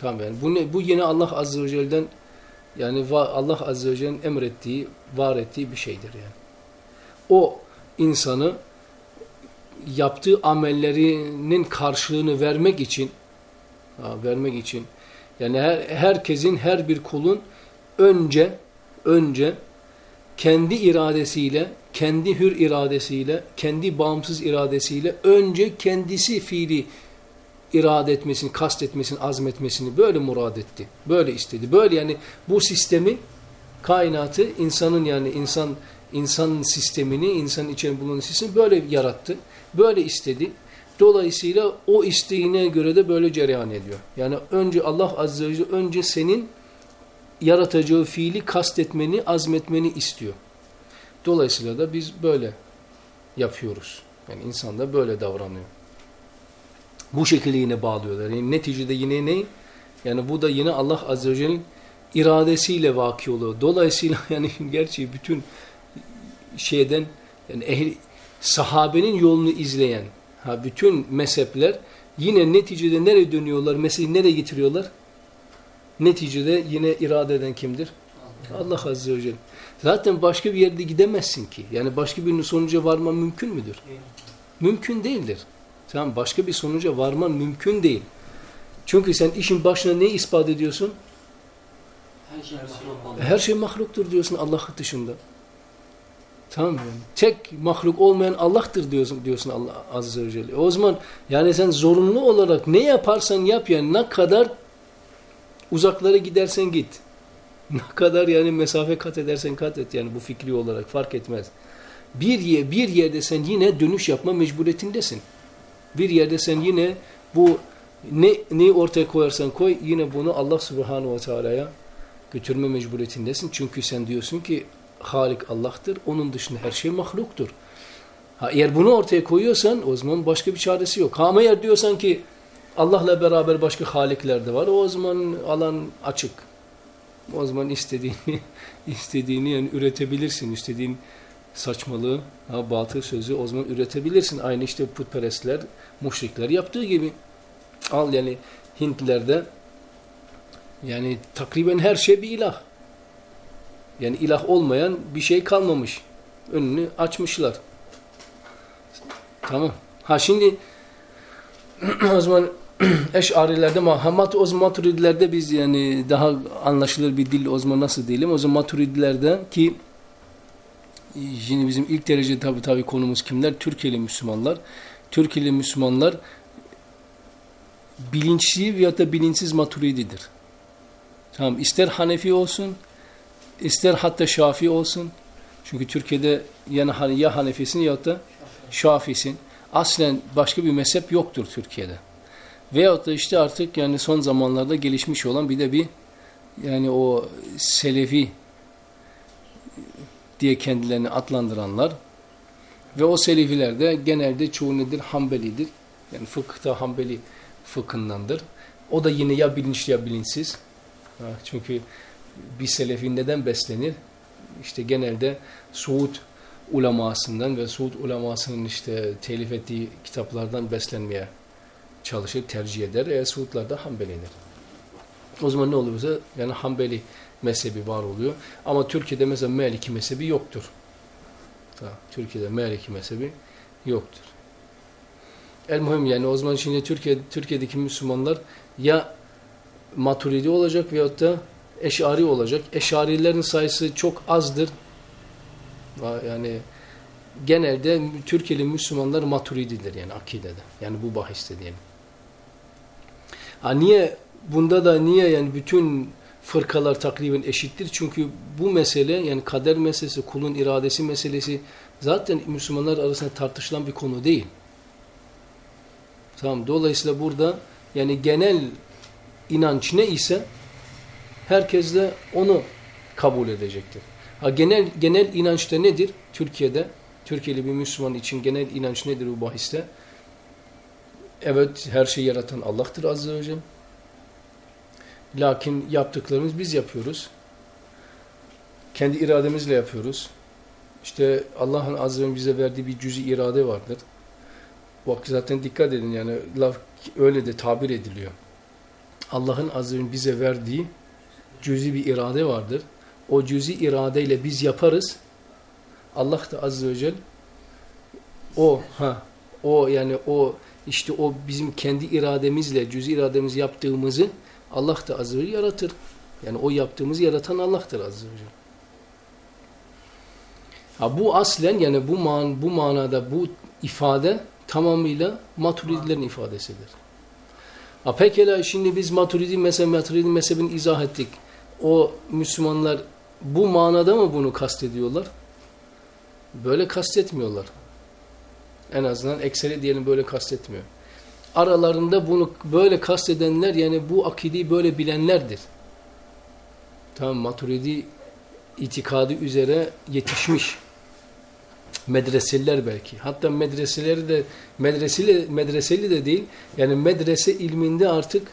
[SPEAKER 2] Tamam yani bu, bu yine Allah Azze ve Celle'den yani Allah Azze ve Celle'nin emrettiği, var ettiği bir şeydir yani. O insanı yaptığı amellerinin karşılığını vermek için vermek için yani her, herkesin her bir kulun önce önce kendi iradesiyle, kendi hür iradesiyle, kendi bağımsız iradesiyle önce kendisi fiili irade etmesini, kastetmesini, azmetmesini böyle murad etti. Böyle istedi. Böyle yani bu sistemi kainatı insanın yani insan insan sistemini, insan içine bulunan sistemi böyle yarattı. Böyle istedi. Dolayısıyla o isteğine göre de böyle cereyan ediyor. Yani önce Allah Azze ve Celle önce senin yaratacağı fiili kastetmeni, azmetmeni istiyor. Dolayısıyla da biz böyle yapıyoruz. Yani insan da böyle davranıyor. Bu şekilde yine bağlıyorlar. Yani neticede yine ne? Yani bu da yine Allah Azze ve Celle'nin iradesiyle vaki oluyor. Dolayısıyla yani gerçi bütün şeyden yani ehli, sahabenin yolunu izleyen ha bütün mezhepler yine neticede nereye dönüyorlar? Meseleyi nereye getiriyorlar? Neticede yine irade eden kimdir? Allah Azze ve Celle. Zaten başka bir yerde gidemezsin ki. Yani başka bir sonuca varman mümkün müdür? Mümkün değildir. Tamam başka bir sonuca varman mümkün değil. Çünkü sen işin başına ne ispat ediyorsun?
[SPEAKER 5] Her şey
[SPEAKER 2] Her şey mahluktur diyorsun Allah dışında. Tamam mı? Tek mahluk olmayan Allah'tır diyorsun, diyorsun Allah Azze ve Celle. O zaman yani sen zorunlu olarak ne yaparsan yap yani ne kadar uzaklara gidersen git. Ne kadar yani mesafe kat edersen kat et yani bu fikri olarak fark etmez. Bir, yer, bir yerde sen yine dönüş yapma mecburiyetindesin. Bir yerde sen yine bu ne, neyi ortaya koyarsan koy yine bunu Allah subhanahu ve teala'ya götürme mecburiyetindesin. Çünkü sen diyorsun ki Halik Allah'tır. Onun dışında her şey mahluktur. Ha, eğer bunu ortaya koyuyorsan o zaman başka bir çaresi yok. Ha, ama eğer diyorsan ki Allah'la beraber başka halikler de var. O zaman alan açık. O zaman istediğini istediğini yani üretebilirsin. İstediğin saçmalığı, ha, batıl sözü o zaman üretebilirsin. Aynı işte putperestler, muşrikler yaptığı gibi. Al yani Hintlerde yani takriben her şey bir ilah. Yani ilah olmayan bir şey kalmamış. Önünü açmışlar. Tamam. Ha şimdi o zaman Eş'arilerde Muhammed o zaman Maturidilerde biz yani daha anlaşılır bir dil o zaman nasıl diyelim? O zaman Maturidilerde ki şimdi bizim ilk derece tabi tabi konumuz kimler? Türkiye'li Müslümanlar. Türkiye'li Müslümanlar bilinçli veya da bilinçsiz maturididir. Tamam ister Hanefi olsun, ister hatta Şafi olsun. Çünkü Türkiye'de yani ya Hanefisin ya da Şafisin. Aslen başka bir mezhep yoktur Türkiye'de. Veyahut da işte artık yani son zamanlarda gelişmiş olan bir de bir yani o Selefi diye kendilerini adlandıranlar ve o Selefiler de genelde çoğu nedir? Hanbelidir. Yani fıkıhta Hanbeli fıkhındandır. O da yine ya bilinçli ya bilinçsiz. Çünkü bir Selefi neden beslenir? İşte genelde Suud ulemasından ve Suud ulemasının işte telif ettiği kitaplardan beslenmeye çalışır, tercih eder. E, Suudlar da Hanbelidir. O zaman ne oluyorsa yani Hanbeli mezhebi var oluyor. Ama Türkiye'de mesela Maliki mezhebi yoktur. Tamam. Türkiye'de Maliki mezhebi yoktur. El muhim yani o zaman şimdi Türkiye, Türkiye'deki Müslümanlar ya Maturidi olacak veyahut da Eşari olacak. Eşarilerin sayısı çok azdır. Yani genelde Türkiye'li Müslümanlar Maturididir yani akidede. Yani bu bahiste diyelim. Ha niye bunda da niye yani bütün fırkalar takriben eşittir? Çünkü bu mesele yani kader meselesi, kulun iradesi meselesi zaten Müslümanlar arasında tartışılan bir konu değil. Tamam. Dolayısıyla burada yani genel inanç ne ise herkes de onu kabul edecektir. Ha genel genel inançta nedir? Türkiye'de Türkiye'li bir Müslüman için genel inanç nedir bu bahiste? Evet her şeyi yaratan Allah'tır Azze ve Celle. Lakin yaptıklarımız biz yapıyoruz. Kendi irademizle yapıyoruz. İşte Allah'ın Azze ve bize verdiği bir cüzi irade vardır. Bak zaten dikkat edin yani laf öyle de tabir ediliyor. Allah'ın Azze ve bize verdiği cüzi bir irade vardır. O cüzi iradeyle biz yaparız. Allah da Azze ve Celle o ha o yani o işte o bizim kendi irademizle cüzi irademiz yaptığımızı Allah da Azze ve Celle yaratır. Yani o yaptığımızı yaratan Allah'tır Azze ve Celle. Ha bu aslen yani bu man bu manada bu ifade tamamıyla maturidilerin ifadesidir. Ha pekala şimdi biz maturidi mezhebi, maturidi mezhebini izah ettik. O Müslümanlar bu manada mı bunu kastediyorlar? Böyle kastetmiyorlar. En azından ekseri diyelim böyle kastetmiyor. Aralarında bunu böyle kastedenler yani bu akideyi böyle bilenlerdir. Tamam maturidi itikadı üzere yetişmiş medreseliler belki. Hatta medreseleri de medreseli, medreseli de değil. Yani medrese ilminde artık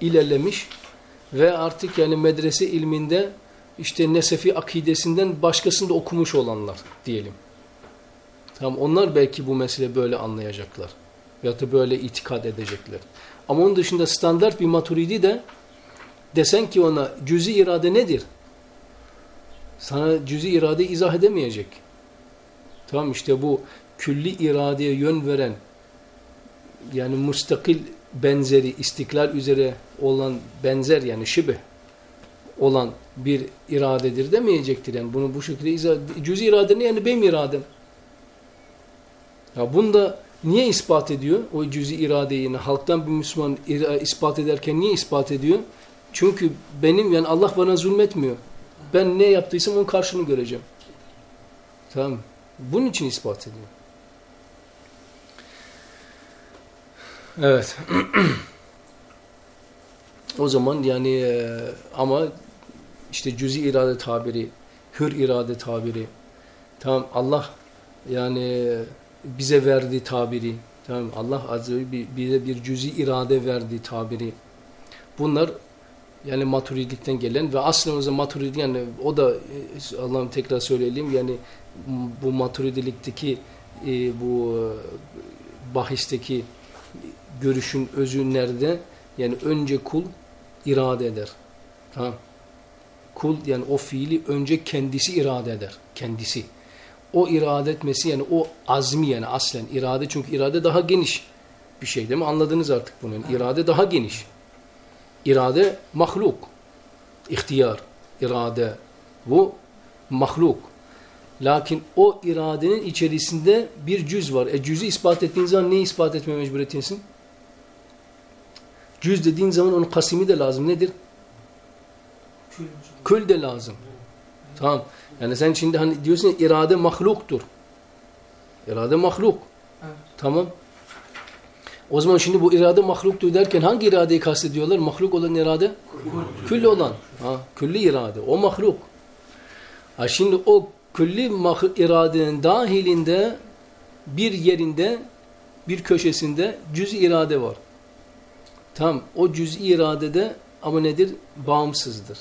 [SPEAKER 2] ilerlemiş ve artık yani medrese ilminde işte Nesefi akidesinden başkasını da okumuş olanlar diyelim. Tamam onlar belki bu mesele böyle anlayacaklar. Ya da böyle itikad edecekler. Ama onun dışında standart bir maturidi de desen ki ona cüzi irade nedir? Sana cüzi irade izah edemeyecek. Tamam işte bu külli iradeye yön veren yani mustakil benzeri istiklal üzere olan benzer yani şibe olan bir iradedir demeyecektir. Yani bunu bu şekilde izah, cüz irade ne yani benim iradem. Ya bunda niye ispat ediyor? O cüz iradeyi yani halktan bir Müslüman ispat ederken niye ispat ediyor? Çünkü benim yani Allah bana zulmetmiyor. Ben ne yaptıysam onun karşılığını göreceğim. Tamam Bunun için ispat ediyor. Evet. o zaman yani e, ama işte cüzi irade tabiri, hür irade tabiri, tamam Allah yani bize verdi tabiri, tamam Allah azze ve bize bir cüzi irade verdi tabiri. Bunlar yani maturidilikten gelen ve aslında maturidi yani o da e, Allah'ım tekrar söyleyelim yani bu maturidilikteki e, bu bahisteki görüşün özü nerede? Yani önce kul irade eder. Tamam. Kul yani o fiili önce kendisi irade eder. Kendisi. O irade etmesi yani o azmi yani aslen irade çünkü irade daha geniş bir şey değil mi? Anladınız artık bunu. Yani irade daha geniş. İrade mahluk. İhtiyar, irade. Bu mahluk. Lakin o iradenin içerisinde bir cüz var. E cüzü ispat ettiğin zaman neyi ispat etmeye mecburiyetinsin? Cüz dediğin zaman onun kasimi de lazım. Nedir? Kül de lazım. Tamam. Yani sen şimdi hani diyorsun ya, irade mahluktur. İrade mahluk. Evet. Tamam. O zaman şimdi bu irade mahluktur derken hangi iradeyi kastediyorlar? Mahluk olan irade? Külli olan. Ha, külli irade. O mahluk. Ha şimdi o külli iradenin dahilinde bir yerinde bir köşesinde cüz irade var. Tam o cüz iradede ama nedir? Bağımsızdır.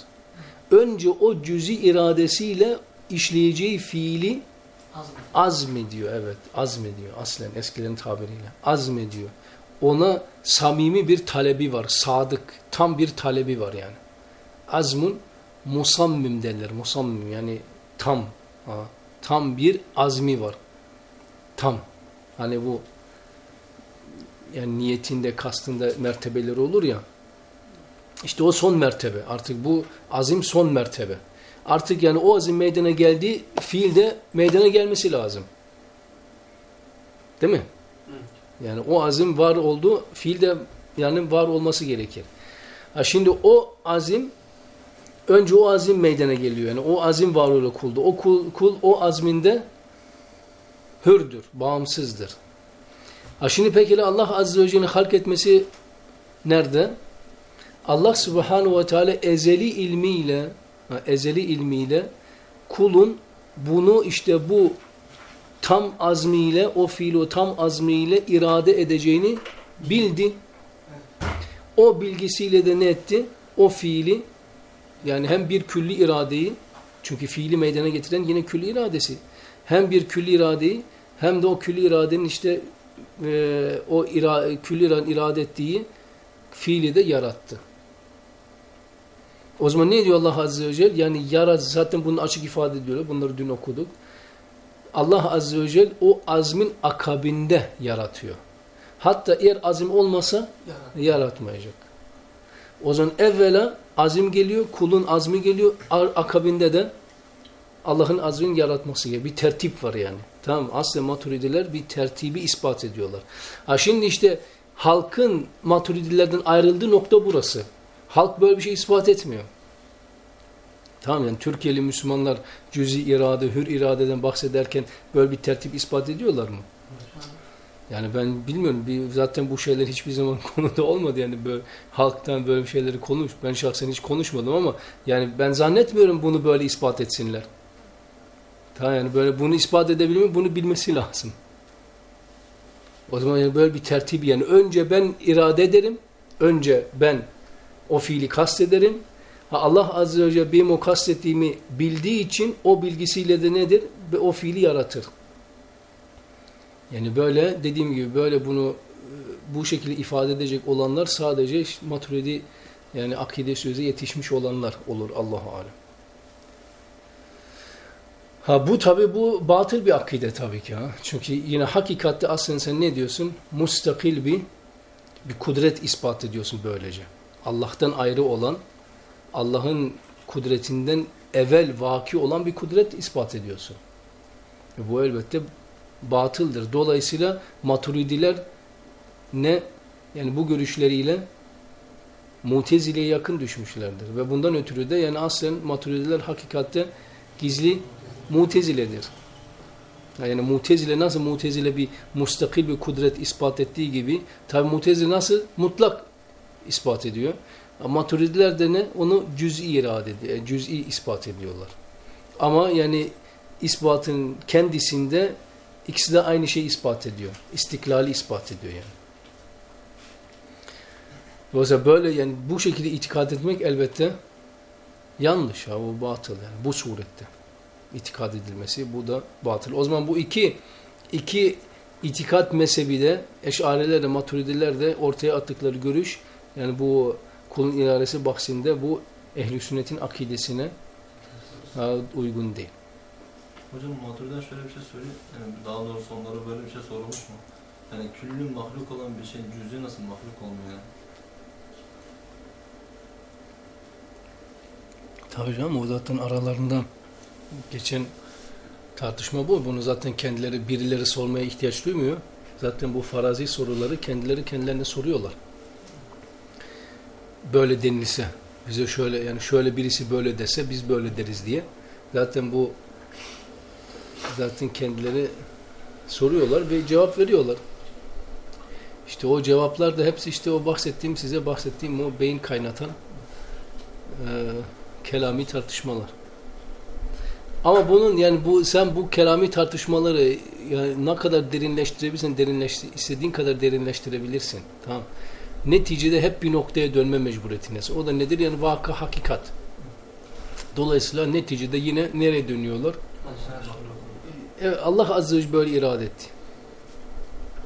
[SPEAKER 2] Önce o cüz iradesiyle işleyeceği fiili azmediyor. Evet, azmediyor aslen eskilerin tabiriyle. Azmediyor. Ona samimi bir talebi var. Sadık, tam bir talebi var yani. Azmun musammim derler. Musammim yani tam. Ha, tam bir azmi var. Tam. Hani bu yani niyetinde, kastında mertebeleri olur ya. İşte o son mertebe. Artık bu azim son mertebe. Artık yani o azim meydana geldi, fiil de meydana gelmesi lazım. Değil mi? Yani o azim var oldu, fiil de yani var olması gerekir. Ha şimdi o azim önce o azim meydana geliyor. Yani o azim var oluyor kulda. O kul, kul o azminde hürdür, bağımsızdır. Ha şimdi peki Allah Azze ve Celle'nin halk etmesi nerede? Allah Subhanahu ve Teala ezeli ilmiyle ha, ezeli ilmiyle kulun bunu işte bu tam azmiyle o fiili o tam azmiyle irade edeceğini bildi. O bilgisiyle de ne etti? O fiili yani hem bir külli iradeyi çünkü fiili meydana getiren yine külli iradesi. Hem bir külli iradeyi hem de o külli iradenin işte e, o ira, külli irade, ettiği fiili de yarattı. O zaman ne diyor Allah Azze ve Celle? Yani yarat zaten bunu açık ifade ediyor. Bunları dün okuduk. Allah Azze ve Celle o azmin akabinde yaratıyor. Hatta eğer azim olmasa yaratmayacak. O zaman evvela azim geliyor, kulun azmi geliyor, akabinde de Allah'ın azmin yaratması gibi bir tertip var yani. Tamam Aslen maturidiler bir tertibi ispat ediyorlar. Ha şimdi işte halkın maturidilerden ayrıldığı nokta burası. Halk böyle bir şey ispat etmiyor. Tamam yani Türkiye'li Müslümanlar cüzi irade, hür iradeden bahsederken böyle bir tertip ispat ediyorlar mı? Yani ben bilmiyorum. Bir, zaten bu şeyler hiçbir zaman konuda olmadı. Yani böyle halktan böyle şeyleri konuş. Ben şahsen hiç konuşmadım ama yani ben zannetmiyorum bunu böyle ispat etsinler. Tamam yani böyle bunu ispat edebilmek bunu bilmesi lazım. O zaman yani böyle bir tertip yani önce ben irade ederim. Önce ben o fiili kastederim. Ha Allah Azze ve Celle benim o kastettiğimi bildiği için o bilgisiyle de nedir? Ve o fiili yaratır. Yani böyle dediğim gibi böyle bunu e, bu şekilde ifade edecek olanlar sadece işte maturidi yani akide sözü yetişmiş olanlar olur Allahu alem. Ha bu tabi bu batıl bir akide tabii ki ha. Çünkü yine hakikatte aslında sen ne diyorsun? Mustakil bir bir kudret ispat ediyorsun böylece. Allah'tan ayrı olan Allah'ın kudretinden evvel vaki olan bir kudret ispat ediyorsun. E bu elbette batıldır. Dolayısıyla maturidiler ne yani bu görüşleriyle Mutezile'ye yakın düşmüşlerdir. Ve bundan ötürü de yani aslen maturidiler hakikatte gizli Mutezile'dir. Yani Mutezile nasıl Mutezile bir mustakil bir kudret ispat ettiği gibi tabi Mutezile nasıl mutlak ispat ediyor. Maturidiler de ne? Onu cüz'i irade ediyor. Cüz'i ispat ediyorlar. Ama yani ispatın kendisinde ikisi de aynı şeyi ispat ediyor. İstiklali ispat ediyor yani. Dolayısıyla böyle yani bu şekilde itikad etmek elbette yanlış. Ha, o batıl yani bu surette. İtikad edilmesi bu da batıl. O zaman bu iki iki itikat mezhebi de eşariler de maturidiler de ortaya attıkları görüş yani bu kulun iradesi bahsinde bu ehli sünnetin akidesine uygun değil.
[SPEAKER 4] Hocam Maturiden şöyle bir şey söyleyeyim. Yani daha doğrusu onlara böyle bir şey sorulmuş mu? Yani küllün mahluk olan bir şey cüzü nasıl mahluk olmuyor yani?
[SPEAKER 2] Tabii canım o zaten aralarından geçen tartışma bu. Bunu zaten kendileri birileri sormaya ihtiyaç duymuyor. Zaten bu farazi soruları kendileri kendilerine soruyorlar. Böyle denilse bize şöyle yani şöyle birisi böyle dese biz böyle deriz diye. Zaten bu zaten kendileri soruyorlar ve cevap veriyorlar. İşte o cevaplar da hepsi işte o bahsettiğim size bahsettiğim o beyin kaynatan e, kelami tartışmalar. Ama bunun yani bu sen bu kelami tartışmaları yani ne kadar derinleştirebilirsen derinleştir, istediğin kadar derinleştirebilirsin. Tamam. Neticede hep bir noktaya dönme mecburiyetindesin. O da nedir? Yani vaka hakikat. Dolayısıyla neticede yine nereye dönüyorlar? Evet, Allah Azze ve Celle böyle irade etti.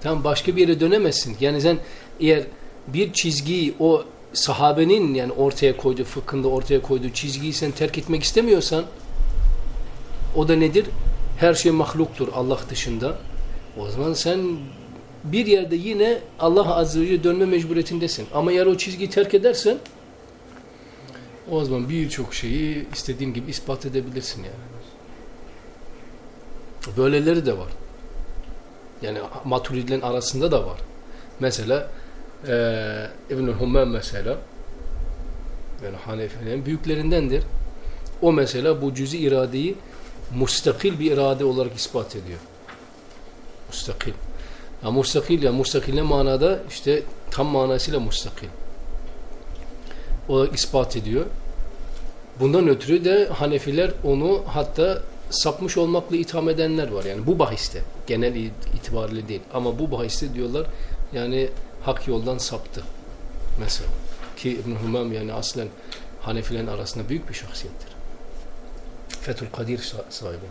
[SPEAKER 2] Tamam başka bir yere dönemezsin. Yani sen eğer bir çizgiyi o sahabenin yani ortaya koyduğu fıkhında ortaya koyduğu çizgiyi sen terk etmek istemiyorsan o da nedir? Her şey mahluktur Allah dışında. O zaman sen bir yerde yine Allah Azze ve Celle dönme mecburiyetindesin. Ama eğer o çizgiyi terk edersen o zaman birçok şeyi istediğin gibi ispat edebilirsin yani. Böyleleri de var. Yani maturidilerin arasında da var. Mesela eee İbn-i Hummem mesela yani Hanefilerin büyüklerindendir. O mesela bu cüzi iradeyi mustakil bir irade olarak ispat ediyor. Mustakil. Ya mustakil ya mustakil ne manada? İşte tam manasıyla mustakil. O ispat ediyor. Bundan ötürü de Hanefiler onu hatta sapmış olmakla itham edenler var. Yani bu bahiste. Genel itibariyle değil. Ama bu bahiste diyorlar yani hak yoldan saptı. Mesela. Ki İbn Humam yani aslen Hanefilerin arasında büyük bir şahsiyettir. Fethül Kadir sahibi.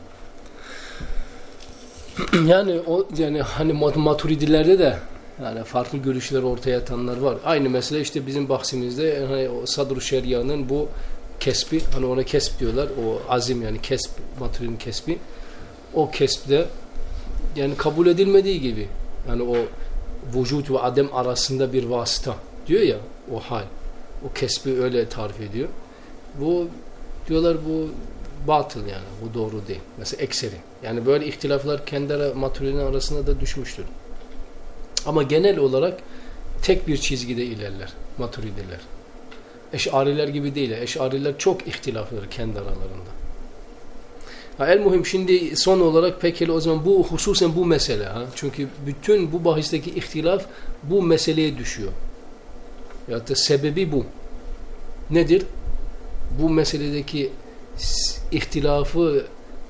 [SPEAKER 2] yani o yani hani maturidilerde de yani farklı görüşler ortaya atanlar var. Aynı mesele işte bizim bahsimizde hani Sadr-ı Şeria'nın bu kesbi hani ona kesp diyorlar. O azim yani kesp maturidin kesbi. O kesbde yani kabul edilmediği gibi yani o vücut ve adem arasında bir vasıta diyor ya o hal. O kesbi öyle tarif ediyor. Bu diyorlar bu batıl yani. Bu doğru değil. Mesela ekseri. Yani böyle ihtilaflar kendi maturidin arasında da düşmüştür. Ama genel olarak tek bir çizgide ilerler maturidiler. Eş'ariler gibi değil. Eş'ariler çok ihtilafları kendi aralarında. Ha, el muhim şimdi son olarak pekala o zaman bu hususen bu mesele. Ha? Çünkü bütün bu bahisteki ihtilaf bu meseleye düşüyor. Ya da sebebi bu. Nedir? Bu meseledeki ihtilafı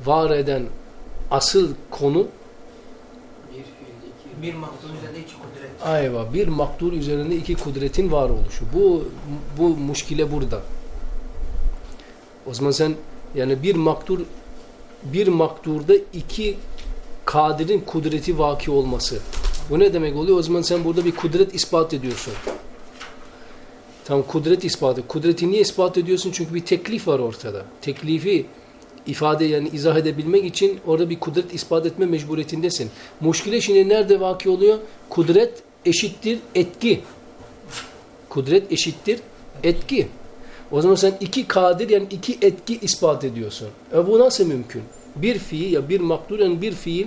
[SPEAKER 2] var eden asıl konu
[SPEAKER 5] Bir
[SPEAKER 3] maktul üzerinde iki kudret.
[SPEAKER 2] ayva bir makdur üzerinde iki kudretin var oluşu. Bu bu muşkile burada. O zaman sen yani bir makdur bir makturda iki kadirin kudreti vaki olması. Bu ne demek oluyor? O zaman sen burada bir kudret ispat ediyorsun. Tam kudret ispatı. Kudreti niye ispat ediyorsun? Çünkü bir teklif var ortada. Teklifi ifade yani izah edebilmek için orada bir kudret ispat etme mecburiyetindesin. Muşkile şimdi nerede vaki oluyor? Kudret eşittir etki. Kudret eşittir etki. O zaman sen iki kadir yani iki etki ispat ediyorsun. E bu nasıl mümkün? Bir fiil ya bir makdur yani bir fiil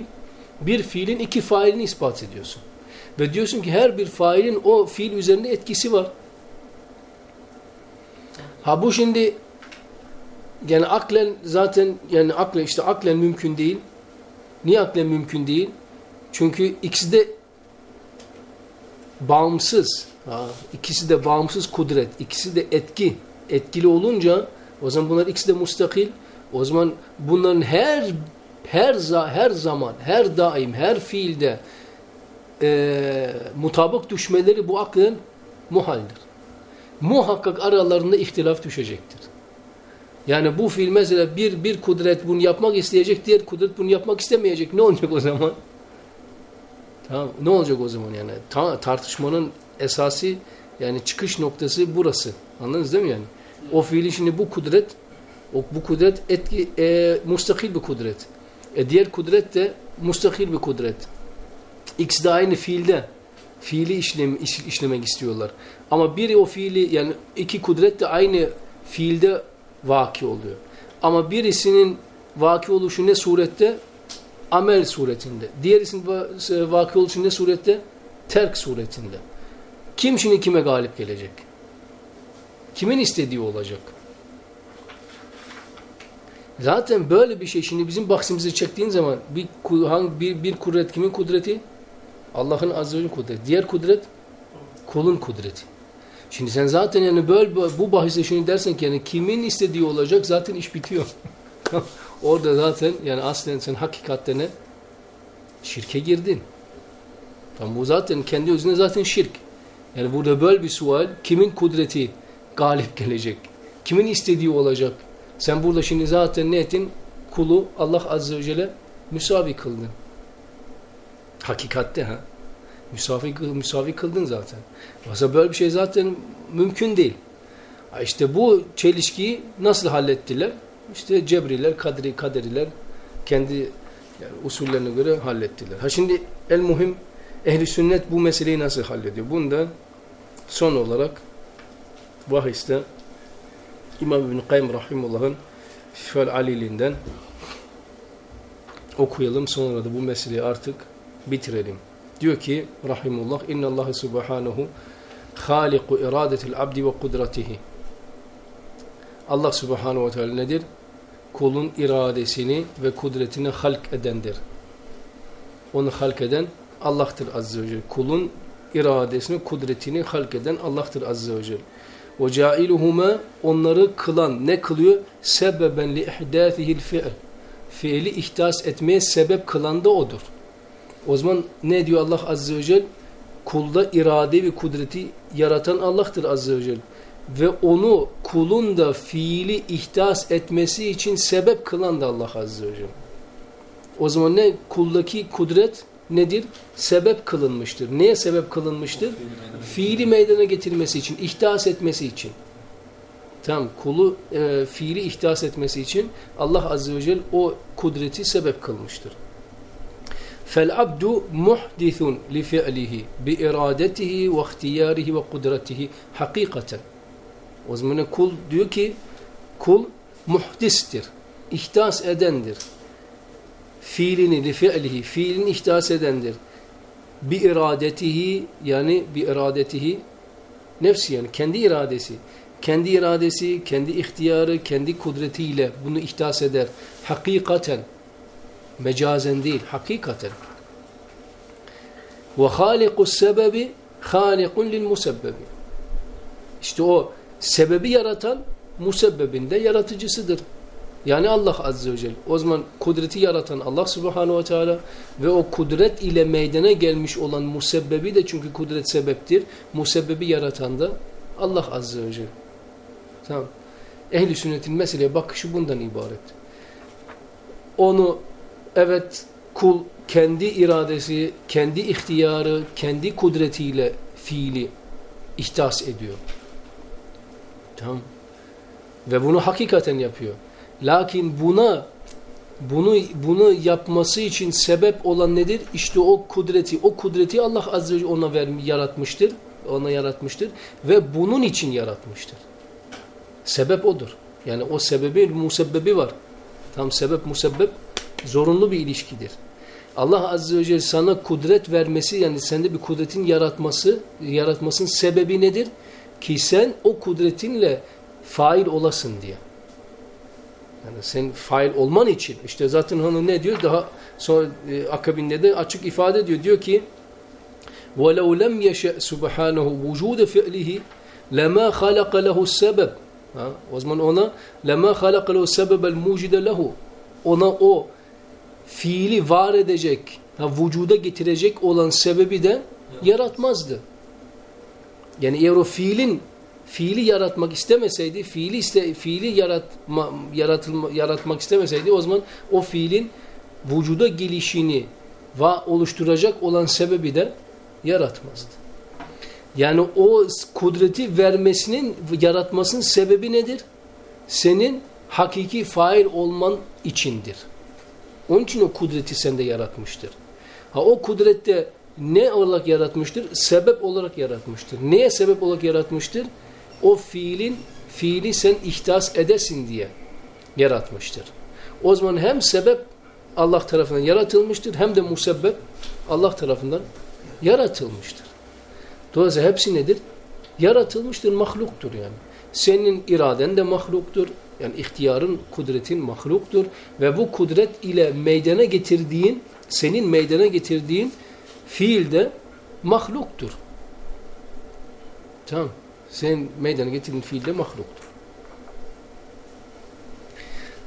[SPEAKER 2] bir fiilin iki failini ispat ediyorsun. Ve diyorsun ki her bir failin o fiil üzerinde etkisi var. Ha bu şimdi yani aklen zaten yani aklen işte aklen mümkün değil. Niye aklen mümkün değil? Çünkü ikisi de bağımsız. Ha, ikisi de bağımsız kudret. ikisi de etki. Etkili olunca o zaman bunlar ikisi de mustakil. O zaman bunların her her her zaman, her daim, her fiilde e, mutabık düşmeleri bu aklın muhaldir. Muhakkak aralarında ihtilaf düşecektir. Yani bu fiil mesela bir, bir kudret bunu yapmak isteyecek, diğer kudret bunu yapmak istemeyecek. Ne olacak o zaman? Tamam, ne olacak o zaman yani? Ta tartışmanın esası yani çıkış noktası burası. Anladınız değil mi yani? O fiili şimdi bu kudret, o, bu kudret etki, e, mustakil bir kudret. E, diğer kudret de mustakil bir kudret. İkisi de aynı fiilde. Fiili işlem, iş, işlemek istiyorlar. Ama biri o fiili yani iki kudret de aynı fiilde vaki oluyor. Ama birisinin vaki oluşu ne surette? Amel suretinde. Diğerisinin vaki oluşu ne surette? Terk suretinde. Kim şimdi kime galip gelecek? Kimin istediği olacak? Zaten böyle bir şey şimdi bizim baksimizi çektiğin zaman bir, hangi, bir, bir kudret kimin kudreti? Allah'ın azze ve kudreti. Diğer kudret kulun kudreti. Şimdi sen zaten yani böyle bu bahiste şimdi dersen ki yani kimin istediği olacak zaten iş bitiyor. orada zaten yani aslen sen hakikatte ne? Şirke girdin. Tamam bu zaten kendi özüne zaten şirk. Yani burada böyle bir sual kimin kudreti galip gelecek? Kimin istediği olacak? Sen burada şimdi zaten ne ettin? Kulu Allah Azze ve Celle müsavi kıldın. Hakikatte ha. Müsavi, müsavi kıldın zaten. Mesela böyle bir şey zaten mümkün değil. İşte bu çelişkiyi nasıl hallettiler? İşte Cebriler, Kadri, Kaderiler kendi yani usullerine göre hallettiler. Ha şimdi el muhim ehli sünnet bu meseleyi nasıl hallediyor? Bunda son olarak vahiste İmam İbn Kayyum Rahimullah'ın Şifal Aliliğinden okuyalım sonra da bu meseleyi artık bitirelim. Diyor ki Rahimullah İnna Allah Subhanahu Haliku iradetil abdi ve kudratihi Allah Subhanahu ve Teala nedir? Kulun iradesini ve kudretini halk edendir. Onu halk eden Allah'tır Azze ve Celle. Kulun iradesini, kudretini halk eden Allah'tır Azze ve Celle. Ve cailuhuma onları kılan ne kılıyor? Sebeben li ihdâthihil fi'l. Fiili ihdas etmeye sebep kılan da odur. O zaman ne diyor Allah Azze ve Celle? Kulda irade ve kudreti yaratan Allah'tır Azze ve Celle. Ve onu kulun da fiili ihdas etmesi için sebep kılan da Allah Azze ve Celle. O zaman ne? Kuldaki kudret nedir? Sebep kılınmıştır. Neye sebep kılınmıştır? Fiili meydana getirmesi için, ihdas etmesi için. Tamam, kulu e, fiili ihdas etmesi için Allah Azze ve Celle o kudreti sebep kılmıştır. فَالْعَبْدُ مُحْدِثٌ لِفِعْلِهِ بِاِرَادَتِهِ وَاخْتِيَارِهِ وَقُدْرَتِهِ hakikaten. O zaman kul diyor ki kul muhdistir, ihdas edendir. Fiilini li fi'lihi, fiilini ihdas edendir. Bi iradetihi yani bi iradetihi nefsi yani kendi iradesi. Kendi iradesi, kendi ihtiyarı, kendi kudretiyle bunu ihdas eder. Hakikaten, mecazen değil, hakikaten. Ve halikus sebebi halikun lil musebbebi. İşte o sebebi yaratan musebbebinde yaratıcısıdır. Yani Allah Azze ve Celle. O zaman kudreti yaratan Allah Subhanahu ve Teala ve o kudret ile meydana gelmiş olan musebbebi de çünkü kudret sebeptir. Musebbebi yaratan da Allah Azze ve Celle. Tamam. Ehli sünnetin meseleye bakışı bundan ibaret. Onu evet kul kendi iradesi, kendi ihtiyarı, kendi kudretiyle fiili ihtas ediyor. Tamam. Ve bunu hakikaten yapıyor. Lakin buna bunu bunu yapması için sebep olan nedir? İşte o kudreti. O kudreti Allah azze ve celle ona vermiş, yaratmıştır. Ona yaratmıştır ve bunun için yaratmıştır. Sebep odur. Yani o sebebi musebbebi var. Tam sebep musebbep zorunlu bir ilişkidir. Allah azze ve celle sana kudret vermesi yani sende bir kudretin yaratması, yaratmasının sebebi nedir? Ki sen o kudretinle fail olasın diye. Yani sen fail olman için işte zaten hanı ne diyor daha sonra e, akabinde de açık ifade ediyor. Diyor ki وَلَوْ لَمْ يَشَأْ سُبْحَانَهُ وُجُودَ فِعْلِهِ لَمَا خَلَقَ لَهُ السَّبَبِ O zaman ona لَمَا خَلَقَ لَهُ السَّبَبَ الْمُوجِدَ لَهُ Ona o fiili var edecek, ha, vücuda getirecek olan sebebi de yaratmazdı. Yani eğer o fiilin fiili yaratmak istemeseydi, fiili iste, fiili yaratma, yaratılma, yaratmak istemeseydi o zaman o fiilin vücuda gelişini va oluşturacak olan sebebi de yaratmazdı. Yani o kudreti vermesinin, yaratmasının sebebi nedir? Senin hakiki fail olman içindir. Onun için o kudreti sende yaratmıştır. Ha o kudrette ne olarak yaratmıştır? Sebep olarak yaratmıştır. Neye sebep olarak yaratmıştır? O fiilin fiili sen ihtas edesin diye yaratmıştır. O zaman hem sebep Allah tarafından yaratılmıştır hem de musebbep Allah tarafından yaratılmıştır. Dolayısıyla hepsi nedir? Yaratılmıştır, mahluktur yani. Senin iraden de mahluktur. Yani ihtiyarın, kudretin mahluktur. Ve bu kudret ile meydana getirdiğin, senin meydana getirdiğin fiil de mahluktur. Tamam. Senin meydana getirdiğin fiil de mahluktur.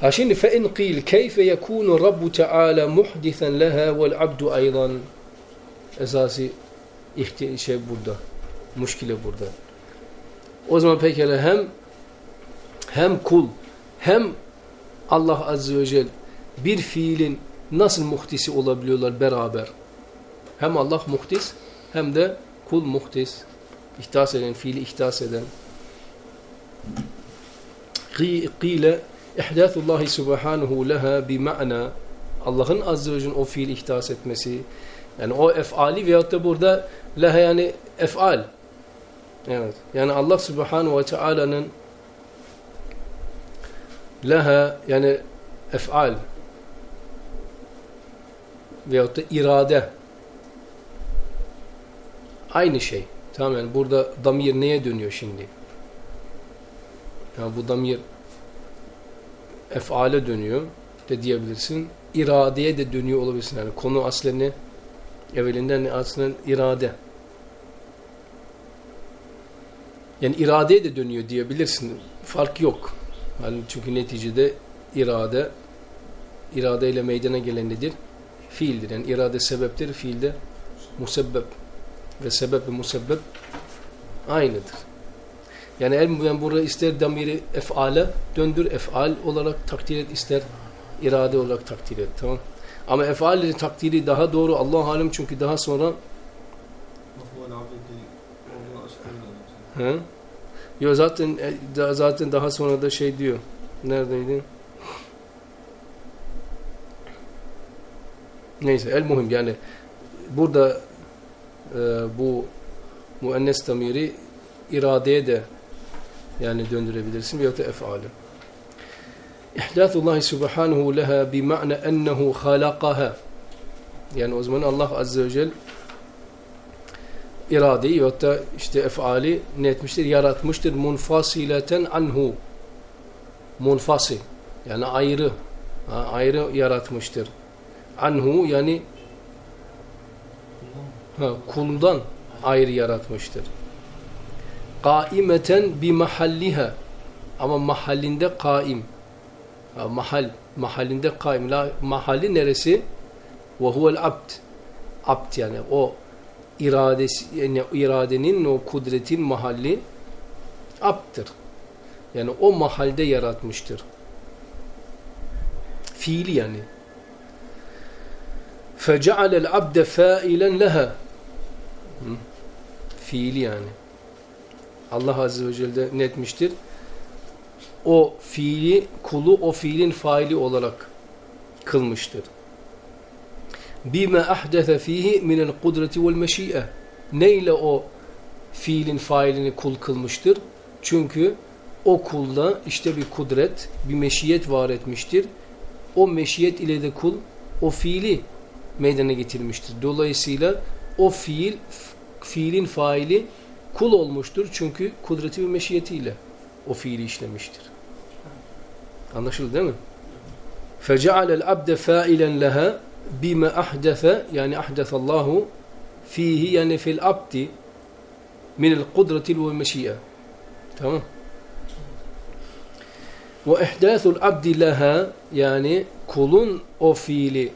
[SPEAKER 2] Ha şimdi fe in qil keyfe yekunu Rabbu Teala muhdisen leha vel abdu aydan. Esası şey burada. Muşkile burada. O zaman pekala hem hem kul hem Allah Azze ve Celle bir fiilin nasıl muhtisi olabiliyorlar beraber? Hem Allah muhtis hem de kul muhtis. İhtas eden, fiili ihtas eden. Qile İhdâthullahi subhanahu leha bi ma'na Allah'ın azze ve o fiil ihtas etmesi yani o efali veyahut da burada leha yani efal evet yani Allah subhanahu ve teala'nın leha yani efal veyahut da irade aynı şey tamam yani burada damir neye dönüyor şimdi yani bu damir efale dönüyor de diyebilirsin. İradeye de dönüyor olabilirsin. Yani konu aslını evvelinden aslında irade. Yani iradeye de dönüyor diyebilirsin. Fark yok. Yani çünkü neticede irade iradeyle meydana gelen nedir? Fiildir. Yani irade sebeptir, fiilde musebbep. Ve sebep ve musebbep aynıdır. Yani el burada ister damiri efale döndür, efal olarak takdir et, ister irade olarak takdir et. Tamam. Ama efal takdiri daha doğru Allah alem çünkü daha sonra He? Yo zaten e, zaten daha sonra da şey diyor. Neredeydi? Neyse el muhim yani burada e, bu müennes damiri iradeye de yani döndürebilirsin veyahut da efali. İhdathullahi subhanahu leha bi ma'na ennehu halakaha. Yani o zaman Allah azze ve celle iradeyi veyahut da işte efali ne etmiştir? Yaratmıştır. Munfasileten anhu. Munfasil. Yani ayrı. Ha, ayrı yaratmıştır. Anhu yani ha, kuldan ayrı yaratmıştır kaimeten bi mahalliha ama mahallinde kaim mahal mahallinde kaim la mahalli neresi ve huvel abd abd yani o iradesi yani iradenin o kudretin mahalli abd'tır yani o mahalde yaratmıştır fiili yani فَجَعَلَ الْعَبْدَ فَائِلًا لَهَا fiili yani Allah Azze ve Celle ne etmiştir? O fiili, kulu o fiilin faili olarak kılmıştır. Bime ahdese fihi minel kudreti vel meşi'e. Neyle o fiilin failini kul kılmıştır? Çünkü o kulda işte bir kudret, bir meşiyet var etmiştir. O meşiyet ile de kul o fiili meydana getirmiştir. Dolayısıyla o fiil, fiilin faili kul olmuştur çünkü kudreti ve meşiyetiyle o fiili işlemiştir. Anlaşıldı değil mi? فَجَعَلَ الْعَبْدَ فَائِلًا لَهَا bime ahdefe yani ahdefallahu fihi yani fil abdi minel kudretil ve meşiye. Tamam. Ve ihdasul abdi leha yani kulun o fiili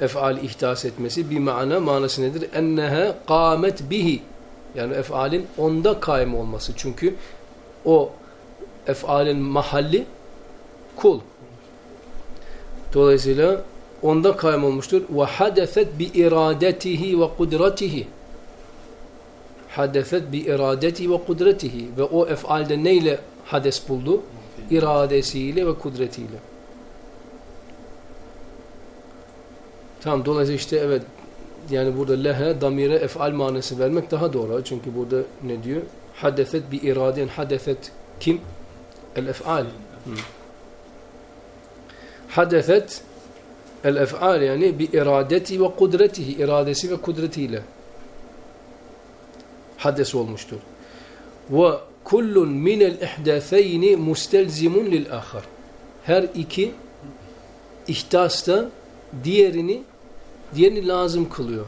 [SPEAKER 2] efal ihdas etmesi bir mana manası nedir? Enneha kâmet bihi yani efalin onda kaim olması. Çünkü o efalin mahalli kul. Dolayısıyla onda kaim olmuştur. Ve hadefet bi iradetihi ve kudretihi. Hadefet bi iradetihi ve kudretihi. Ve o efalde neyle hades buldu? İradesiyle ve kudretiyle. Tamam dolayısıyla işte evet yani burada lehe damire efal manası vermek daha doğru. Çünkü burada ne diyor? Hadefet bi iraden hadefet kim? El efal. Hmm. Hadefet el efal yani bi iradeti ve kudretihi iradesi ve kudretiyle hades olmuştur. Ve kullun minel ihdâfeyni mustelzimun lil ahar. Her iki ihtasta diğerini diğerini lazım kılıyor.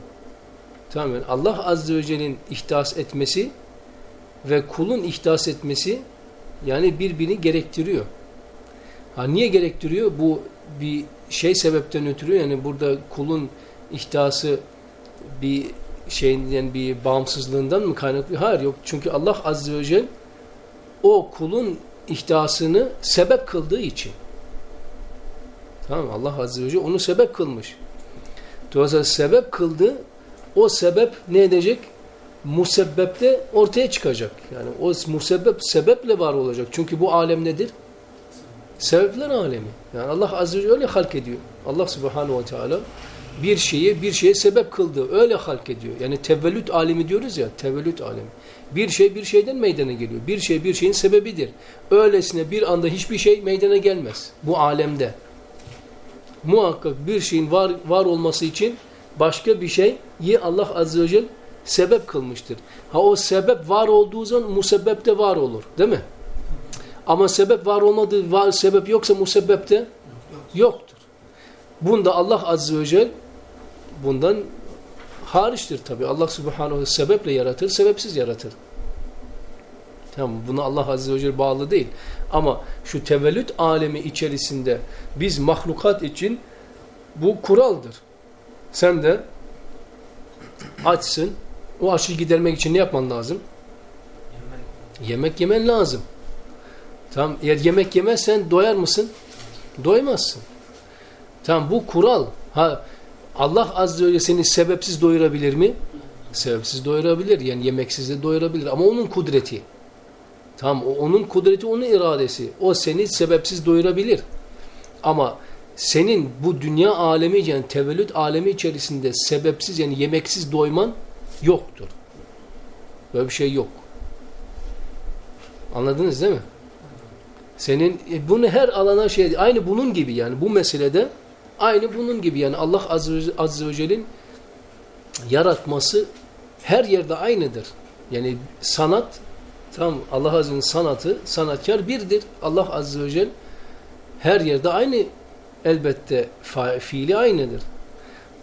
[SPEAKER 2] Tamam yani Allah Azze ve Celle'nin ihdas etmesi ve kulun ihdas etmesi yani birbirini gerektiriyor. Ha niye gerektiriyor? Bu bir şey sebepten ötürü yani burada kulun ihtiyası bir şeyin yani bir bağımsızlığından mı kaynaklı? Hayır yok. Çünkü Allah Azze ve Celle o kulun ihtiyasını sebep kıldığı için. Tamam mı? Allah Azze ve Celle onu sebep kılmış. Dolayısıyla sebep kıldı. O sebep ne edecek? Musebbepte ortaya çıkacak. Yani o musebbep sebeple var olacak. Çünkü bu alem nedir? Sebepler alemi. Yani Allah Azze ve Celle öyle halk ediyor. Allah Subhanahu ve Teala bir şeyi bir şeye sebep kıldı. Öyle halk ediyor. Yani tevellüt alemi diyoruz ya. Tevellüt alemi. Bir şey bir şeyden meydana geliyor. Bir şey bir şeyin sebebidir. Öylesine bir anda hiçbir şey meydana gelmez. Bu alemde. Muhakkak bir şeyin var, var olması için başka bir şeyi Allah Azze ve Celle sebep kılmıştır. Ha o sebep var olduğu zaman musebbep de var olur. Değil mi? Ama sebep var olmadığı var, sebep yoksa musebbep de yoktur. Bunda Allah Azze ve Celle bundan hariçtir tabi. Allah Subhanahu sebeple yaratır, sebepsiz yaratır. Tamam Buna Allah Azze ve Celle bağlı değil. Ama şu tevellüt alemi içerisinde biz mahlukat için bu kuraldır. Sen de açsın. O açlığı gidermek için ne yapman lazım? Yemek yemen lazım. Tamam. Yemek yemezsen doyar mısın? Doymazsın. Tamam bu kural. Ha Allah azze ve seni sebepsiz doyurabilir mi? Sebepsiz doyurabilir. Yani yemeksiz de doyurabilir. Ama onun kudreti. Tamam onun kudreti, onun iradesi. O seni sebepsiz doyurabilir. Ama senin bu dünya alemi yani tevellüt alemi içerisinde sebepsiz yani yemeksiz doyman yoktur. Böyle bir şey yok. Anladınız değil mi? Senin e, bunu her alana şey aynı bunun gibi yani bu meselede aynı bunun gibi yani Allah Azze, Azze ve Celle'nin yaratması her yerde aynıdır. Yani sanat tam Allah Azze'nin sanatı sanatkar birdir. Allah Azze ve Celle her yerde aynı elbette fiili aynıdır.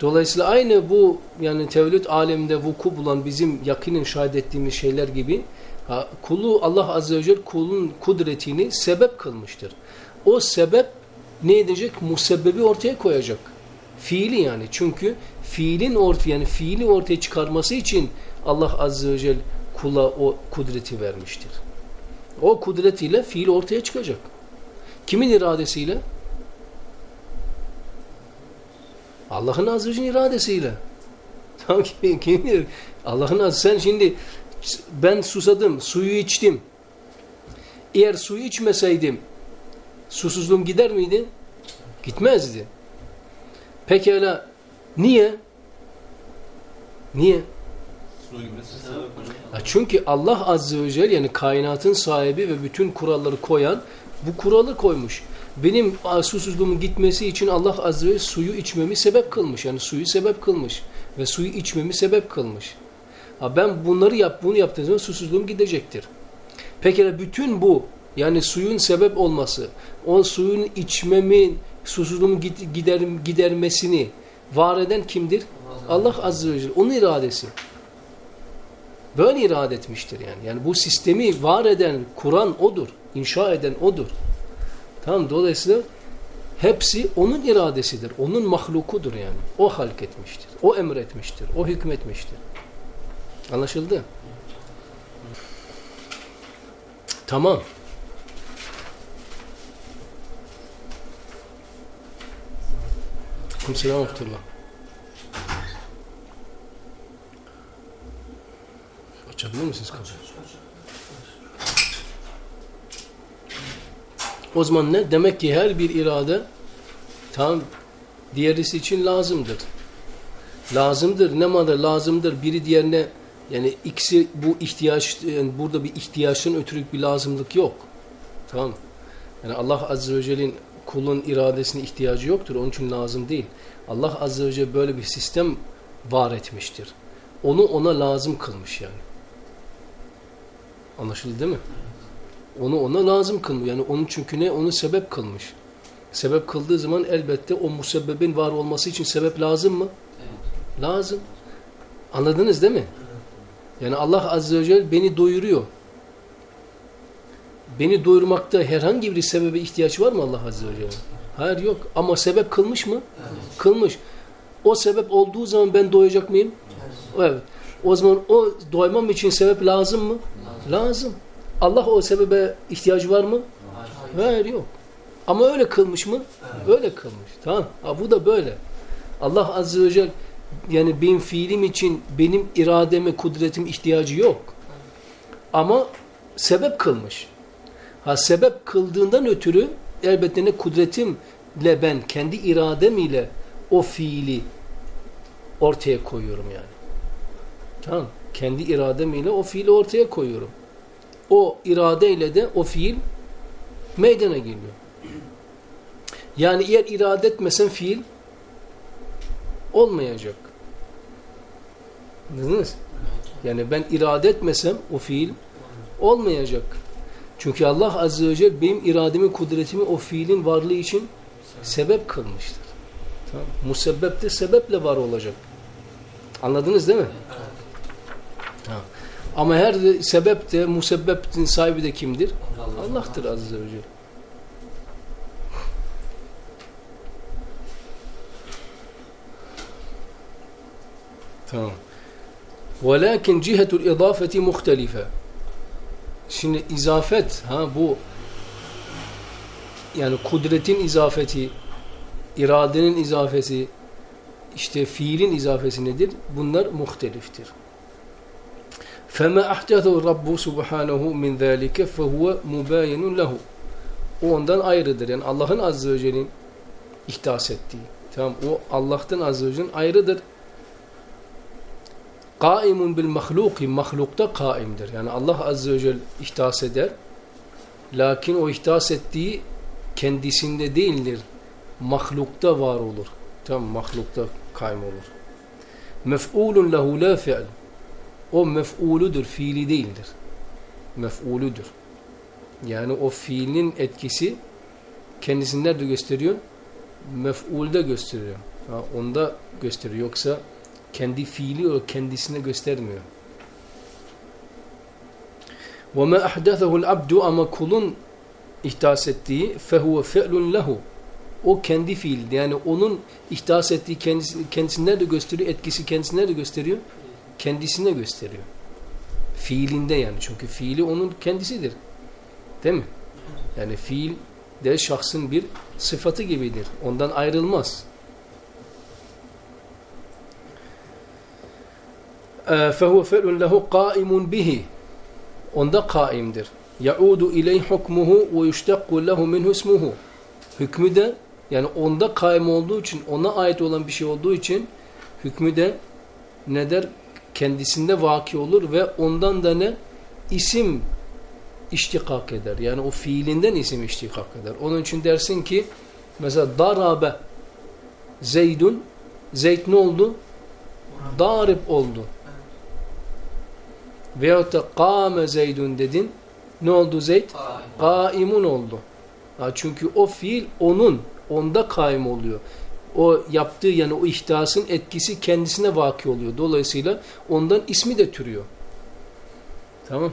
[SPEAKER 2] Dolayısıyla aynı bu yani tevlid aleminde vuku bulan bizim yakinin şahit ettiğimiz şeyler gibi ha, kulu Allah Azze ve Celle kulun kudretini sebep kılmıştır. O sebep ne edecek? Musebbebi ortaya koyacak. Fiili yani. Çünkü fiilin ortaya yani fiili ortaya çıkarması için Allah Azze ve Celle kula o kudreti vermiştir. O kudretiyle fiil ortaya çıkacak. Kimin iradesiyle? Allah'ın Azze ve Celle iradesiyle. Tamam ki kim Allah'ın Azze sen şimdi ben susadım, suyu içtim. Eğer suyu içmeseydim susuzluğum gider miydi? Gitmezdi. Pekala niye? Niye? Çünkü Allah Azze ve Celle yani kainatın sahibi ve bütün kuralları koyan bu kuralı koymuş. Benim susuzluğumun gitmesi için Allah Azze ve Celle suyu içmemi sebep kılmış. Yani suyu sebep kılmış. Ve suyu içmemi sebep kılmış. Ha ben bunları yap, bunu yaptığım zaman susuzluğum gidecektir. Peki bütün bu yani suyun sebep olması, o suyun içmemin, susuzluğumu gider, gidermesini var eden kimdir? Allah Azze ve Celle. Onun iradesi. Böyle irade etmiştir yani. Yani bu sistemi var eden, kuran odur. inşa eden odur. Tamam dolayısıyla hepsi onun iradesidir. Onun mahlukudur yani. O halk etmiştir. O emretmiştir. O hükmetmiştir. Anlaşıldı? Tamam. Aleykümselam ve Açabilir misiniz kapıyı? O zaman ne? Demek ki her bir irade tam diğerisi için lazımdır. Lazımdır. Ne madde lazımdır. Biri diğerine yani ikisi bu ihtiyaç yani burada bir ihtiyaçın ötürü bir lazımlık yok. Tamam. Yani Allah Azze ve Celle'nin kulun iradesine ihtiyacı yoktur. Onun için lazım değil. Allah Azze ve Celle böyle bir sistem var etmiştir. Onu ona lazım kılmış yani. Anlaşıldı değil mi? Onu ona lazım kılmış. Yani onun çünkü ne? Onu sebep kılmış. Sebep kıldığı zaman elbette o musebbebin var olması için sebep lazım mı? Evet. Lazım. Anladınız değil mi? Yani Allah Azze ve Celle beni doyuruyor. beni doyurmakta herhangi bir sebebe ihtiyaç var mı Allah Azze ve Celle? Hayır yok. Ama sebep kılmış mı? Kılmış. O sebep olduğu zaman ben doyacak mıyım? Evet. O zaman o doymam için sebep lazım mı? Lazım. Allah o sebebe ihtiyacı var mı? Hayır yok. Ama öyle kılmış mı? Öyle kılmış. Tamam. Ha, bu da böyle. Allah Azze ve Celle yani benim fiilim için benim irademe, kudretim ihtiyacı yok. Ama sebep kılmış. Ha sebep kıldığından ötürü elbette ne kudretimle ben kendi iradem ile o fiili ortaya koyuyorum yani. Tamam. Kendi iradem ile o fiili ortaya koyuyorum. O iradeyle de o fiil meydana geliyor. Yani eğer irade etmesen fiil olmayacak. Anladınız? Yani ben irade etmesem o fiil olmayacak. Çünkü Allah Azze ve Celle benim irademi, kudretimi o fiilin varlığı için sebep kılmıştır. Tamam. Musebbep de sebeple var olacak. Anladınız değil mi? Tamam. Ama her de, sebep de, musebbeptin sahibi de kimdir? Allah'tır Azze ve Celle. Tamam. وَلَكِنْ جِهَةُ الْاِضَافَةِ مُخْتَلِفَ Şimdi izafet, ha bu yani kudretin izafeti, iradenin izafesi, işte fiilin izafesi nedir? Bunlar muhteliftir. فَمَا أَحْدَثَهُ رَبُّ سُبْحَانَهُ مِنْ ذَٰلِكَ فَهُوَ مُبَايَنٌ لَهُ O ondan ayrıdır. Yani Allah'ın Azze ve Celle'nin ihdas ettiği. Tamam o Allah'tan Azze ve Celle'nin ayrıdır. Kaimun bil mahluki mahlukta kaimdir. Yani Allah Azze ve Celle ihtas eder. Lakin o ihtas ettiği kendisinde değildir. Mahlukta var olur. Tamam mahlukta kaim olur. Mef'ulun lehu la fi'l. O mef'uludur, fiili değildir. Mef'uludur. Yani o fiilin etkisi kendisini nerede gösteriyor? Mef'ulde gösteriyor. Ha, onda gösteriyor. Yoksa kendi fiili o kendisine göstermiyor. وَمَا أَحْدَثَهُ الْعَبْدُ Ama kulun ihdas ettiği فَهُوَ فَعْلٌ lehu. O kendi fiil. Yani onun ihdas ettiği kendisi, kendisine de gösteriyor. Etkisi kendisine de gösteriyor. Kendisine gösteriyor. Fiilinde yani. Çünkü fiili onun kendisidir. Değil mi? Yani fiil de şahsın bir sıfatı gibidir. Ondan ayrılmaz. فَهُوَ فَعْلٌ لَهُ قَائِمٌ بِهِ Onda kaimdir. يَعُودُ اِلَيْهِ حُكْمُهُ وَيُشْتَقُّ لَهُ مِنْهُ اسْمُهُ Hükmü de yani onda kaim olduğu için, ona ait olan bir şey olduğu için hükmü de ne der? Kendisinde vaki olur ve ondan da ne? isim iştikak eder. Yani o fiilinden isim iştikak eder. Onun için dersin ki mesela darabe Zeydun Zeyd ne oldu? Darip oldu. Veyahut da kâme Zeydun dedin. Ne oldu Zeyd? Kaimun oldu. Ha, çünkü o fiil onun, onda kaim oluyor. O yaptığı yani o ihtasın etkisi kendisine vaki oluyor. Dolayısıyla ondan ismi de türüyor. Tamam.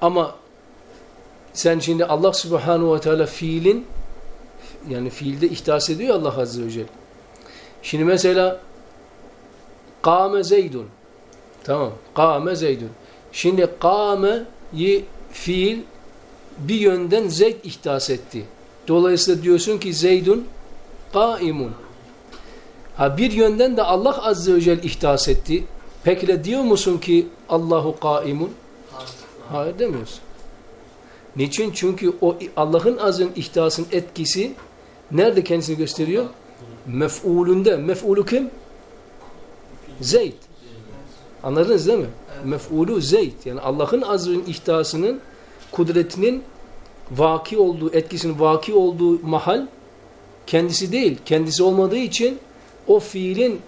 [SPEAKER 2] Ama sen şimdi Allah subhanahu ve teala fiilin yani fiilde ihtas ediyor Allah azze ve celle. Şimdi mesela kâme zeydun tamam kâme zeydun şimdi kâme'yi fiil bir yönden zeyd ihtas etti. Dolayısıyla diyorsun ki zeydun kaimun. Ha bir yönden de Allah azze ve celle ihtas etti. Peki diyor musun ki Allahu kaimun? Hayır demiyorsun. Niçin? Çünkü o Allah'ın azın ihtasın etkisi nerede kendisini gösteriyor? Mef'ulünde. Mef'ulu kim? Zeyd. Anladınız değil mi? Mef'ulu Zeyd. Yani Allah'ın azın ihtasının kudretinin vaki olduğu, etkisinin vaki olduğu mahal kendisi değil. Kendisi olmadığı için o fiilin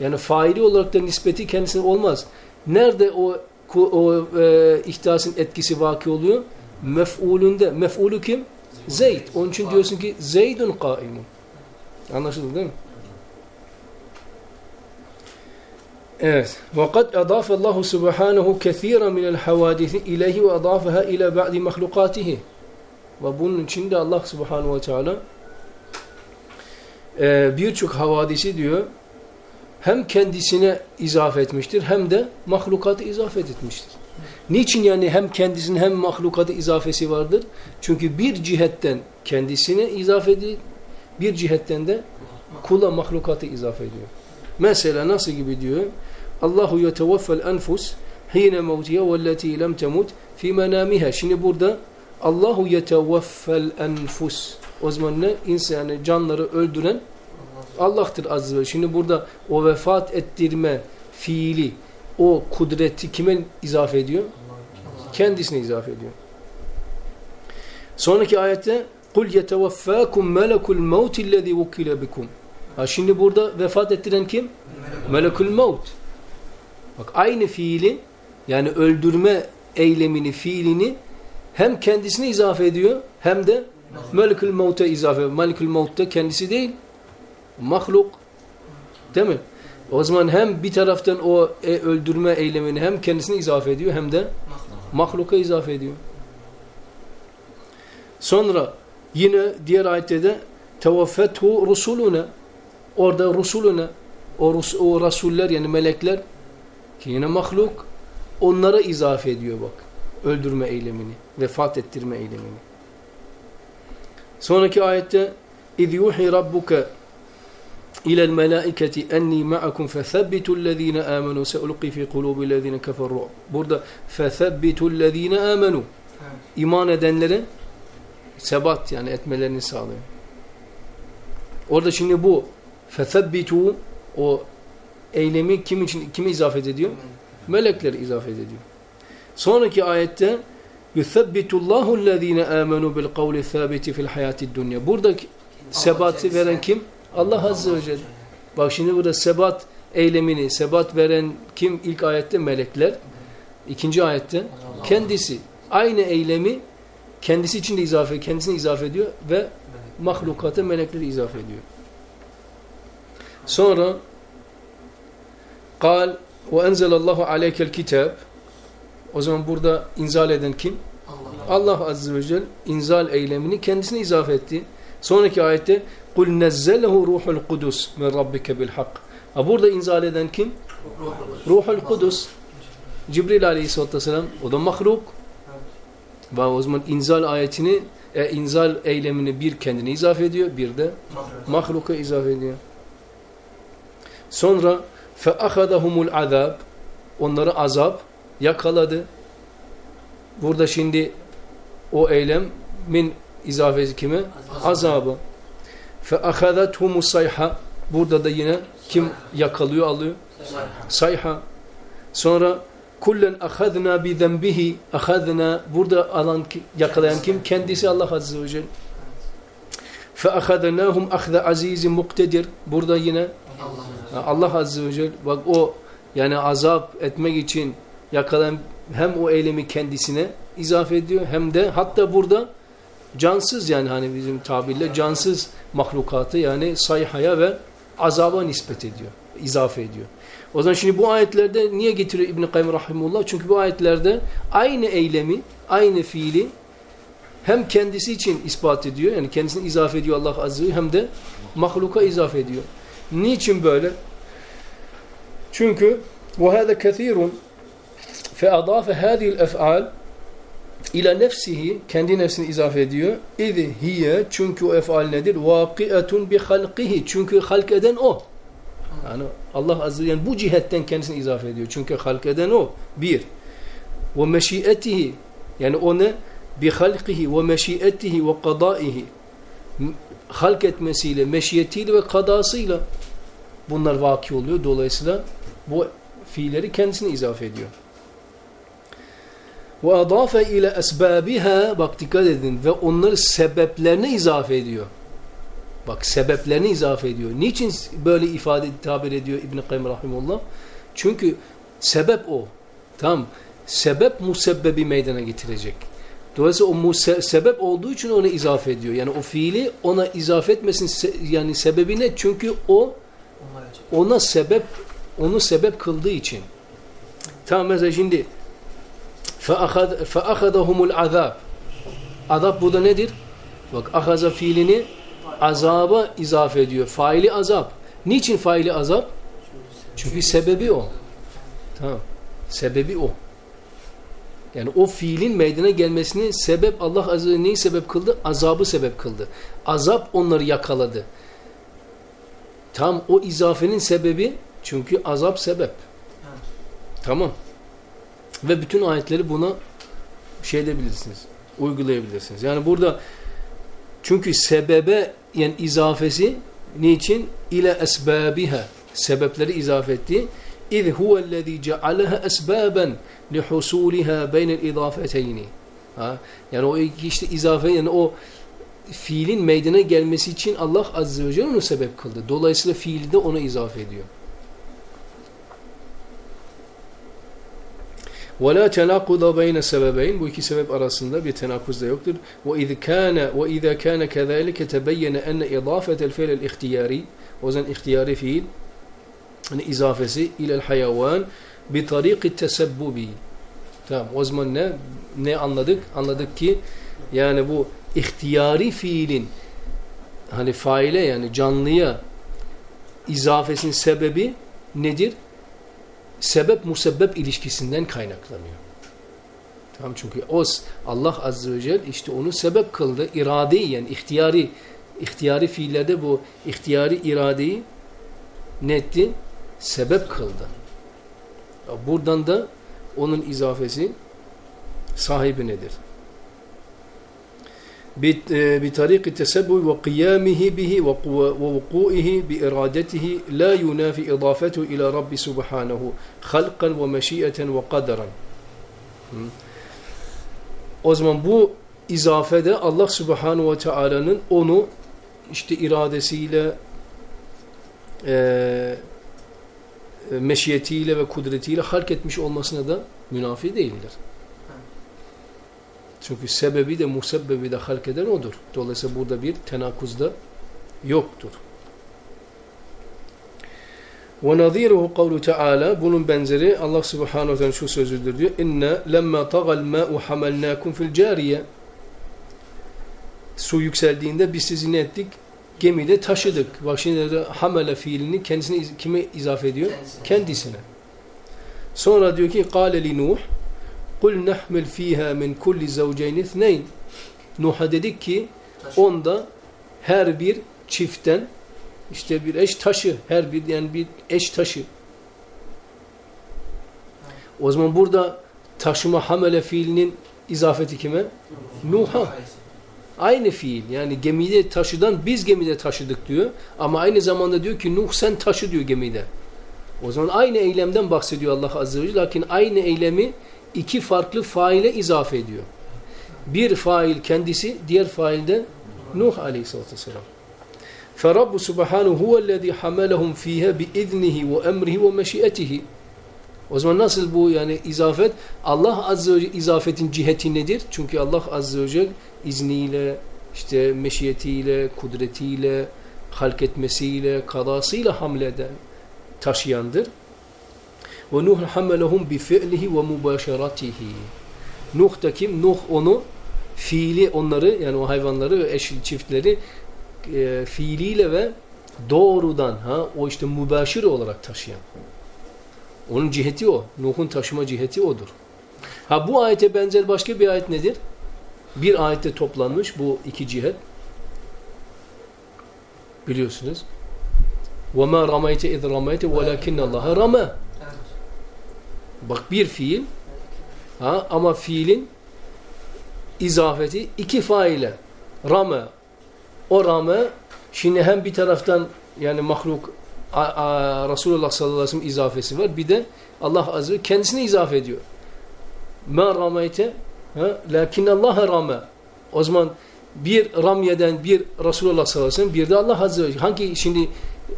[SPEAKER 2] yani faili olarak da nispeti kendisine olmaz. Nerede o o e, ihtasın etkisi vaki oluyor? Mef'ulünde. Mef'ulu kim? Zeyd. Onun için diyorsun ki Zeydun kaimun. Anlaşıldı değil mi? Evet. وَقَدْ أَضَافَ اللّٰهُ سُبْحَانَهُ كَثِيرًا مِنَ الْحَوَادِثِ إِلَيْهِ وَأَضَافَهَا إِلَى بَعْدِ مَخْلُقَاتِهِ Ve bunun için de Allah Subhanahu ve Teala e, birçok havadisi diyor hem kendisine izafe etmiştir hem de mahlukatı izafe etmiştir. Niçin yani hem kendisinin hem mahlukatı izafesi vardır? Çünkü bir cihetten kendisine izafe ediyor, bir cihetten de kula mahlukatı izafe ediyor. Mesela nasıl gibi diyor? Allahu yeteveffel enfus hine mevtiye velleti lem temut fi menamiha. Şimdi burada Allahu yeteveffel enfus. O zaman ne? İnsan yani canları öldüren Allah'tır azze ve Şimdi burada o vefat ettirme fiili, o kudreti kime izafe ediyor? Kendisine izafe ediyor. Sonraki ayette kul yetevaffakum melekul mevt illezî vukkile bikum. Ha şimdi burada vefat ettiren kim? Melekul mevt. Bak aynı fiili yani öldürme eylemini, fiilini hem kendisine izafe ediyor hem de Melekül Mevt'e izafe ediyor. Melekül Mevt de kendisi değil. Mahluk. Değil mi? O zaman hem bir taraftan o e, öldürme eylemini hem kendisine izafe ediyor hem de mahluka izafe ediyor. Sonra yine diğer ayette de tevaffethu rusuluna orada rusuluna o, rus, o rasuller yani melekler ki yine mahluk onlara izafe ediyor bak. Öldürme eylemini, vefat ettirme eylemini. Sonraki ayette اِذْ يُوحِي رَبُّكَ إلى الملائكة أني معكم فثبتوا الذين آمنوا سألقي في قلوب الذين كفروا burada فثبتوا الذين آمنوا iman edenlere sebat yani etmelerini sağlıyor. Orada şimdi bu fethebbitu o eylemi kim için kime izafet ediyor? Melekler izafet ediyor. Sonraki ayette yuthebbitullahu allazina amenu bil kavli thabiti fil hayatid dunya. Buradaki sebatı veren kim? Allah Azze ve Celle. Bak şimdi burada sebat eylemini, sebat veren kim? İlk ayette melekler. İkinci ayette kendisi. Aynı eylemi kendisi için de izafe, kendisine izafe ediyor ve mahlukata melekleri izafe ediyor. Sonra Kal ve enzelallahu aleykel kitab. O zaman burada inzal eden kim? Allah, Allah Azze ve Celle inzal eylemini kendisine izafe etti. Sonraki ayette kul nezzelehu ruhul kudus min rabbike bil hak. Ha burada inzal eden kim? Ruhul kudus. Cibril aleyhissalatü vesselam o da mahluk. Ve o zaman inzal ayetini e, inzal eylemini bir kendine izafe ediyor, bir de mahluka izafe ediyor. Sonra فَأَخَذَهُمُ الْعَذَابِ Onları azap yakaladı. Burada şimdi o eylem min izafesi kime? Azabı. فَأَخَذَتْهُمُ السَّيْحَ Burada da yine kim yakalıyor alıyor? Sayha. Sonra kullen ahadna bi zenbihi ahadna burada alan yakalayan kim? Kendisi Allah Azze ve Celle. Ahadnahum ahza azizin muktedir. Burada yine Allah Azze ve Celle bak o yani azap etmek için yakalayan hem o eylemi kendisine izafe ediyor hem de hatta burada cansız yani hani bizim tabirle cansız mahlukatı yani sayhaya ve azaba nispet ediyor, izafe ediyor. O zaman şimdi bu ayetlerde niye getiriyor İbn-i Kayyum Rahimullah? Çünkü bu ayetlerde aynı eylemi, aynı fiili hem kendisi için ispat ediyor, yani kendisini izafe ediyor Allah Azze ve hem de mahluka izafe ediyor. Niçin böyle? Çünkü وَهَذَا كَثِيرٌ فَأَضَافَ هَذِهِ الْأَفْعَالِ İla nefsihi kendi nefsini izafe ediyor. İzi hiye çünkü o efal nedir? Vakiatun bi halqihi çünkü halk eden o. Yani Allah azze yani bu cihetten kendisini izafe ediyor. Çünkü halk eden o. Bir. Ve meşiyetihi yani o ne? Bi halqihi ve meşiyetihi ve kadaihi halk etmesiyle, meşiyetiyle ve kadasıyla bunlar vaki oluyor. Dolayısıyla bu fiilleri kendisine izafe ediyor. Ve adafe ile esbabiha bak dikkat edin ve onları sebeplerine izafe ediyor. Bak sebeplerini izafe ediyor. Niçin böyle ifade tabir ediyor İbn Kayyim rahimehullah? Çünkü sebep o. Tamam. Sebep musebbebi meydana getirecek. Dolayısıyla o sebep olduğu için ona izafe ediyor. Yani o fiili ona izafe etmesin yani sebebi ne? Çünkü o ona sebep onu sebep kıldığı için. Tamam mesela şimdi فَأَخَذَهُمُ الْعَذَابِ Azap burada nedir? Bak ahaza fiilini azaba izafe ediyor. Faili azap. Niçin faili azap? Çünkü sebebi o. Tamam. Sebebi o. Yani o fiilin meydana gelmesini sebep Allah azze ve neyi sebep kıldı? Azabı sebep kıldı. Azap onları yakaladı. Tam o izafenin sebebi çünkü azap sebep. Tamam. Ve bütün ayetleri buna şey edebilirsiniz. Uygulayabilirsiniz. Yani burada çünkü sebebe yani izafesi niçin? ile esbabiha sebepleri izafe etti. İz huvellezî cealeha esbâben lihusûliha beynel izafeteyni. Ha? Yani o işte izafe yani o fiilin meydana gelmesi için Allah Azze ve Celle onu sebep kıldı. Dolayısıyla fiili de ona izafe ediyor. وَلَا تَنَاقُضَ بَيْنَ سَبَبَيْنِ Bu iki sebep arasında bir tenakuz da yoktur. وَاِذْ كَانَ وَاِذَا كَانَ كَذَٰلِكَ تَبَيَّنَ اَنَّ اِضَافَةَ الْفَيْلَ الْاِخْتِيَارِ O zaman ihtiyari fiil hani izafesi ilel hayvan bi tariki tesebbubi. Tamam o zaman ne ne anladık? Anladık ki yani bu ihtiyari fiilin hani faile yani canlıya izafesinin sebebi nedir? sebep musebbep ilişkisinden kaynaklanıyor. Tamam çünkü o Allah azze ve celle işte onu sebep kıldı. İradeyi yani ihtiyari ihtiyari fiillerde bu ihtiyari iradeyi ne? Sebep kıldı. Buradan da onun izafesi sahibi nedir? بطريق التسبب وقيامه به ووقوعه بإرادته لا ينافي إضافته إلى رب سبحانه خلقا ومشيئة وقدرا O zaman bu izafede Allah Subhanahu ve Teala'nın onu işte iradesiyle e, e, meşiyetiyle ve kudretiyle hark etmiş olmasına da münafi değildir. Çünkü sebebi de musebbebi de hark eden odur. Dolayısıyla burada bir tenakuzda yoktur. Ve naziruhu kavlu Teala bunun benzeri Allah Subhanahu Teala şu sözüdür diyor. İnne lemma tagal ma'u hamalnakum fil cariye. Su yükseldiğinde biz sizi ne ettik? Gemide taşıdık. Bak şimdi de hamele fiilini kendisine kime izafe ediyor? Kendisine. Kendisine. Sonra diyor ki قَالَ لِنُوحِ Kul nahmil fiha min kulli zavceyn ithneyn. Nuh'a dedik ki onda her bir çiftten işte bir eş taşı, her bir yani bir eş taşı. O zaman burada taşıma hamele fiilinin izafeti kime? Nuh'a. Aynı fiil. Yani gemide taşıdan biz gemide taşıdık diyor. Ama aynı zamanda diyor ki Nuh sen taşı diyor gemide. O zaman aynı eylemden bahsediyor Allah Azze ve Celle. Lakin aynı eylemi iki farklı faile izafe ediyor. Bir fail kendisi, diğer fail de Nuh aleyhissalatü vesselam. فَرَبُّ سُبْحَانُهُ هُوَ الَّذ۪ي حَمَلَهُمْ ف۪يهَا بِاِذْنِهِ وَاَمْرِهِ وَمَشِئَتِهِ o zaman nasıl bu yani izafet? Allah Azze ve Celle izafetin ciheti nedir? Çünkü Allah Azze ve Celle izniyle, işte meşiyetiyle, kudretiyle, halk etmesiyle, kadasıyla hamleden, taşıyandır. Ve Nuh hamelehum bi fi'lihi ve mübaşeratihi. Nuh da kim? Nuh onu fiili onları yani o hayvanları ve eşli çiftleri e, fiiliyle ve doğrudan ha o işte mübaşir olarak taşıyan. Onun ciheti o. Nuh'un taşıma ciheti odur. Ha bu ayete benzer başka bir ayet nedir? Bir ayette toplanmış bu iki cihet. Biliyorsunuz. وَمَا رَمَيْتَ اِذْ رَمَيْتَ وَلَكِنَّ اللّٰهَ رَمَى Bak bir fiil ha, ama fiilin izafeti iki faile. Rame. O rame şimdi hem bir taraftan yani mahluk a, a, Resulullah sallallahu aleyhi ve sellem izafesi var. Bir de Allah azze ve kendisine izafe ediyor. Ma rameyte lakinnallaha rame. O zaman bir ramyeden bir Resulullah sallallahu aleyhi ve sellem bir de Allah azze ve hangi şimdi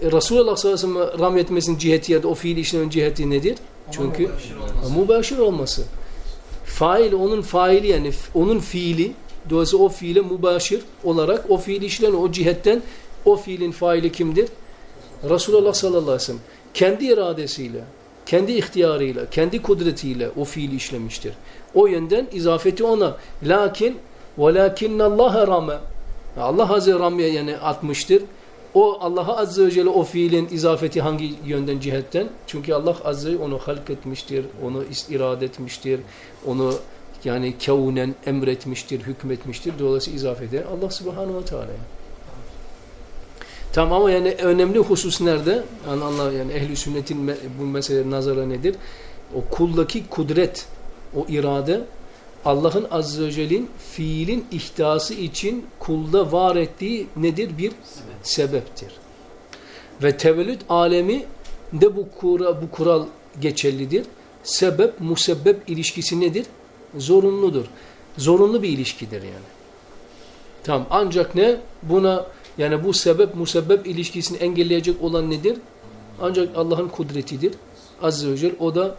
[SPEAKER 2] Resulullah sallallahu aleyhi ve sellem ramyetmesinin ciheti ya da o fiil işlemin ciheti nedir? Çünkü mübaşir olması. Fail onun faili yani onun fiili dolayısıyla o fiile mübaşir olarak o fiil işlenen o cihetten o fiilin faili kimdir? Resulullah sallallahu aleyhi ve sellem. kendi iradesiyle, kendi ihtiyarıyla, kendi kudretiyle o fiili işlemiştir. O yönden izafeti ona. Lakin وَلَاكِنَّ اللّٰهَ رَمَى Allah Azze ve yani atmıştır. O Allah Azze ve Celle o fiilin izafeti hangi yönden cihetten? Çünkü Allah Azze onu halk etmiştir, onu irade etmiştir, onu yani kevnen emretmiştir, hükmetmiştir. Dolayısıyla izafeti Allah Subhanahu ve Teala'ya. Tamam ama yani önemli husus nerede? Yani Allah yani ehli sünnetin bu mesele nazara nedir? O kuldaki kudret, o irade Allah'ın azze ve celle'in fiilin ihtiyası için kulda var ettiği nedir? Bir sebeptir. Ve tevellüt alemi de bu, kura, bu kural geçerlidir. Sebep, musebbep ilişkisi nedir? Zorunludur. Zorunlu bir ilişkidir yani. Tamam ancak ne? Buna yani bu sebep musebbep ilişkisini engelleyecek olan nedir? Ancak Allah'ın kudretidir. Azze ve Celle o da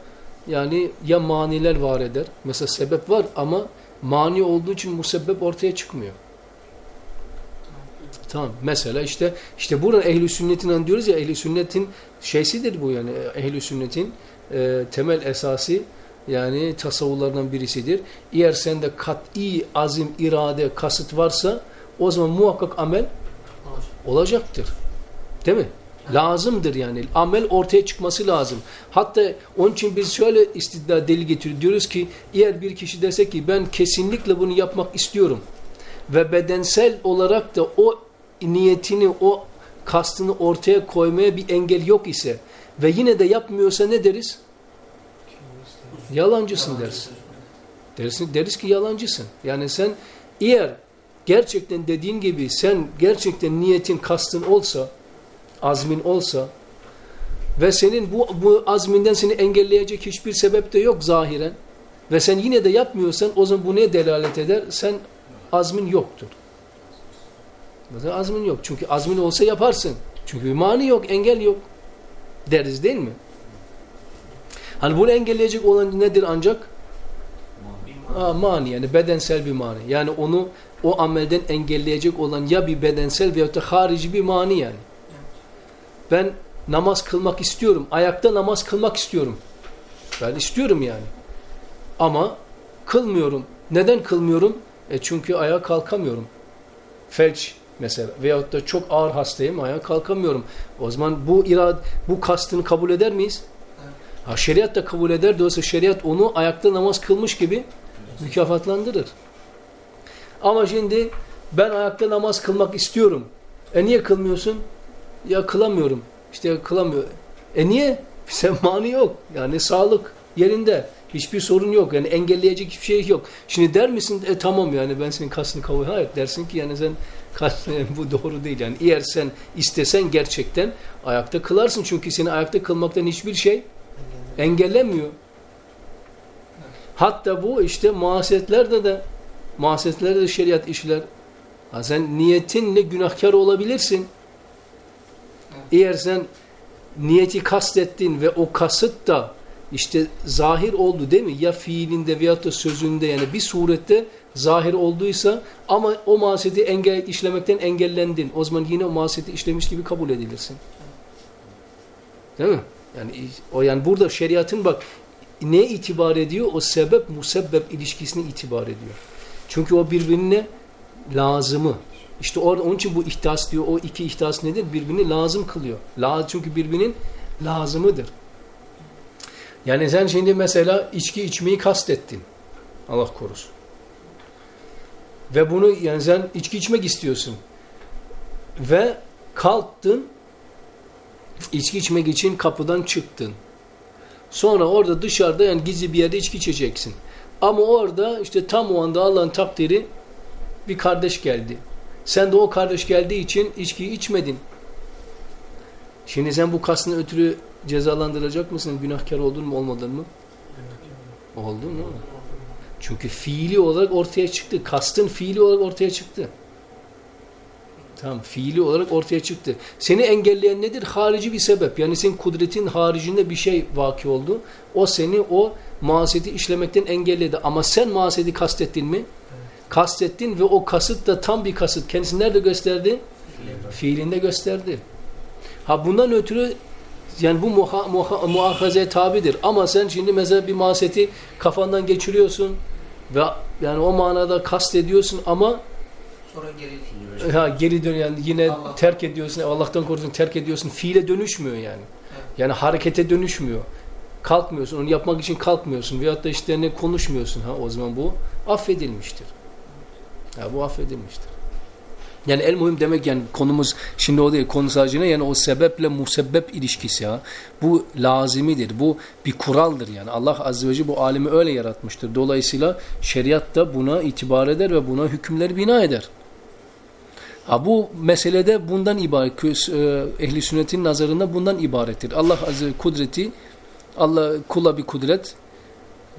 [SPEAKER 2] yani ya maniler var eder. Mesela sebep var ama mani olduğu için musebbep ortaya çıkmıyor. Tamam. Mesela işte işte burada ehli sünnetin diyoruz ya ehli sünnetin şeysidir bu yani ehli sünnetin e, temel esası yani tasavvurlardan birisidir. Eğer sende kat'i azim, irade, kasıt varsa o zaman muhakkak amel olacaktır. Değil mi? Lazımdır yani. Amel ortaya çıkması lazım. Hatta onun için biz şöyle istiddia deli getiriyoruz. Diyoruz ki eğer bir kişi dese ki ben kesinlikle bunu yapmak istiyorum ve bedensel olarak da o niyetini, o kastını ortaya koymaya bir engel yok ise ve yine de yapmıyorsa ne deriz? Yalancısın deriz. Deriz, deriz ki yalancısın. Yani sen eğer gerçekten dediğin gibi sen gerçekten niyetin, kastın olsa azmin olsa ve senin bu, bu azminden seni engelleyecek hiçbir sebep de yok zahiren ve sen yine de yapmıyorsan o zaman bu ne delalet eder? Sen azmin yoktur. Mesela azmin yok. Çünkü azmin olsa yaparsın. Çünkü bir mani yok, engel yok. Deriz değil mi? Hani bunu engelleyecek olan nedir ancak? Aa, mani yani bedensel bir mani. Yani onu o amelden engelleyecek olan ya bir bedensel veyahut da harici bir mani yani. Ben namaz kılmak istiyorum. Ayakta namaz kılmak istiyorum. Ben istiyorum yani. Ama kılmıyorum. Neden kılmıyorum? E çünkü ayağa kalkamıyorum. Felç mesela veyahut da çok ağır hastayım ayağa kalkamıyorum. O zaman bu irad, bu kastını kabul eder miyiz? Ha, şeriat da kabul eder. Dolayısıyla şeriat onu ayakta namaz kılmış gibi mükafatlandırır. Ama şimdi ben ayakta namaz kılmak istiyorum. E niye kılmıyorsun? Ya kılamıyorum. İşte kılamıyor. E niye? Sen mani yok. Yani sağlık yerinde. Hiçbir sorun yok. Yani engelleyecek hiçbir şey yok. Şimdi der misin? E tamam yani ben senin kastını kabul Hayır dersin ki yani sen kastını, bu doğru değil. Yani eğer sen istesen gerçekten ayakta kılarsın. Çünkü seni ayakta kılmaktan hiçbir şey engellemiyor. Hatta bu işte muhasetlerde de muhasetlerde de şeriat işler. Ha sen niyetinle günahkar olabilirsin. Eğer sen niyeti kastettin ve o kasıt da işte zahir oldu değil mi? Ya fiilinde veyahut da sözünde yani bir surette zahir olduysa ama o masiyeti engel, işlemekten engellendin. O zaman yine o masiyeti işlemiş gibi kabul edilirsin. Değil mi? Yani o yani burada şeriatın bak ne itibar ediyor? O sebep musebbep ilişkisini itibar ediyor. Çünkü o birbirine lazımı. İşte orada onun için bu ihtas diyor. O iki ihtas nedir? Birbirini lazım kılıyor. La, çünkü birbirinin lazımıdır. Yani sen şimdi mesela içki içmeyi kastettin. Allah korusun. Ve bunu yani sen içki içmek istiyorsun. Ve kalktın içki içmek için kapıdan çıktın. Sonra orada dışarıda yani gizli bir yerde içki içeceksin. Ama orada işte tam o anda Allah'ın takdiri bir kardeş geldi. Sen de o kardeş geldiği için içkiyi içmedin. Şimdi sen bu kastını ötürü cezalandıracak mısın? Günahkar oldun mu olmadın mı? Oldun mu? Çünkü fiili olarak ortaya çıktı. Kastın fiili olarak ortaya çıktı. Tamam fiili olarak ortaya çıktı. Seni engelleyen nedir? Harici bir sebep. Yani senin kudretin haricinde bir şey vaki oldu. O seni o masiyeti işlemekten engelledi. Ama sen masiyeti kastettin mi? kastettin ve o kasıt da tam bir kasıt. Kendisi nerede gösterdi? Fiilinde gösterdi. Ha bundan ötürü yani bu muha, muha, muhafazaya tabidir. Ama sen şimdi mesela bir maseti kafandan geçiriyorsun ve yani o manada kast ediyorsun ama
[SPEAKER 3] Sonra geri
[SPEAKER 2] ha, geri dön yani yine
[SPEAKER 3] Allah.
[SPEAKER 2] terk ediyorsun. Allah'tan korusun terk ediyorsun. Fiile dönüşmüyor yani. Yani harekete dönüşmüyor. Kalkmıyorsun. Onu yapmak için kalkmıyorsun. Veyahut da işte ne konuşmuyorsun. Ha, o zaman bu affedilmiştir. Ya bu affedilmiştir. Yani el muhim demek yani konumuz şimdi o değil konu sadece ne yani o sebeple musebbep ilişkisi ya. Bu lazimidir. Bu bir kuraldır yani. Allah azze ve celle bu alemi öyle yaratmıştır. Dolayısıyla şeriat da buna itibar eder ve buna hükümleri bina eder. Ha bu meselede bundan ibaret e, ehli sünnetin nazarında bundan ibarettir. Allah azze kudreti Allah kula bir kudret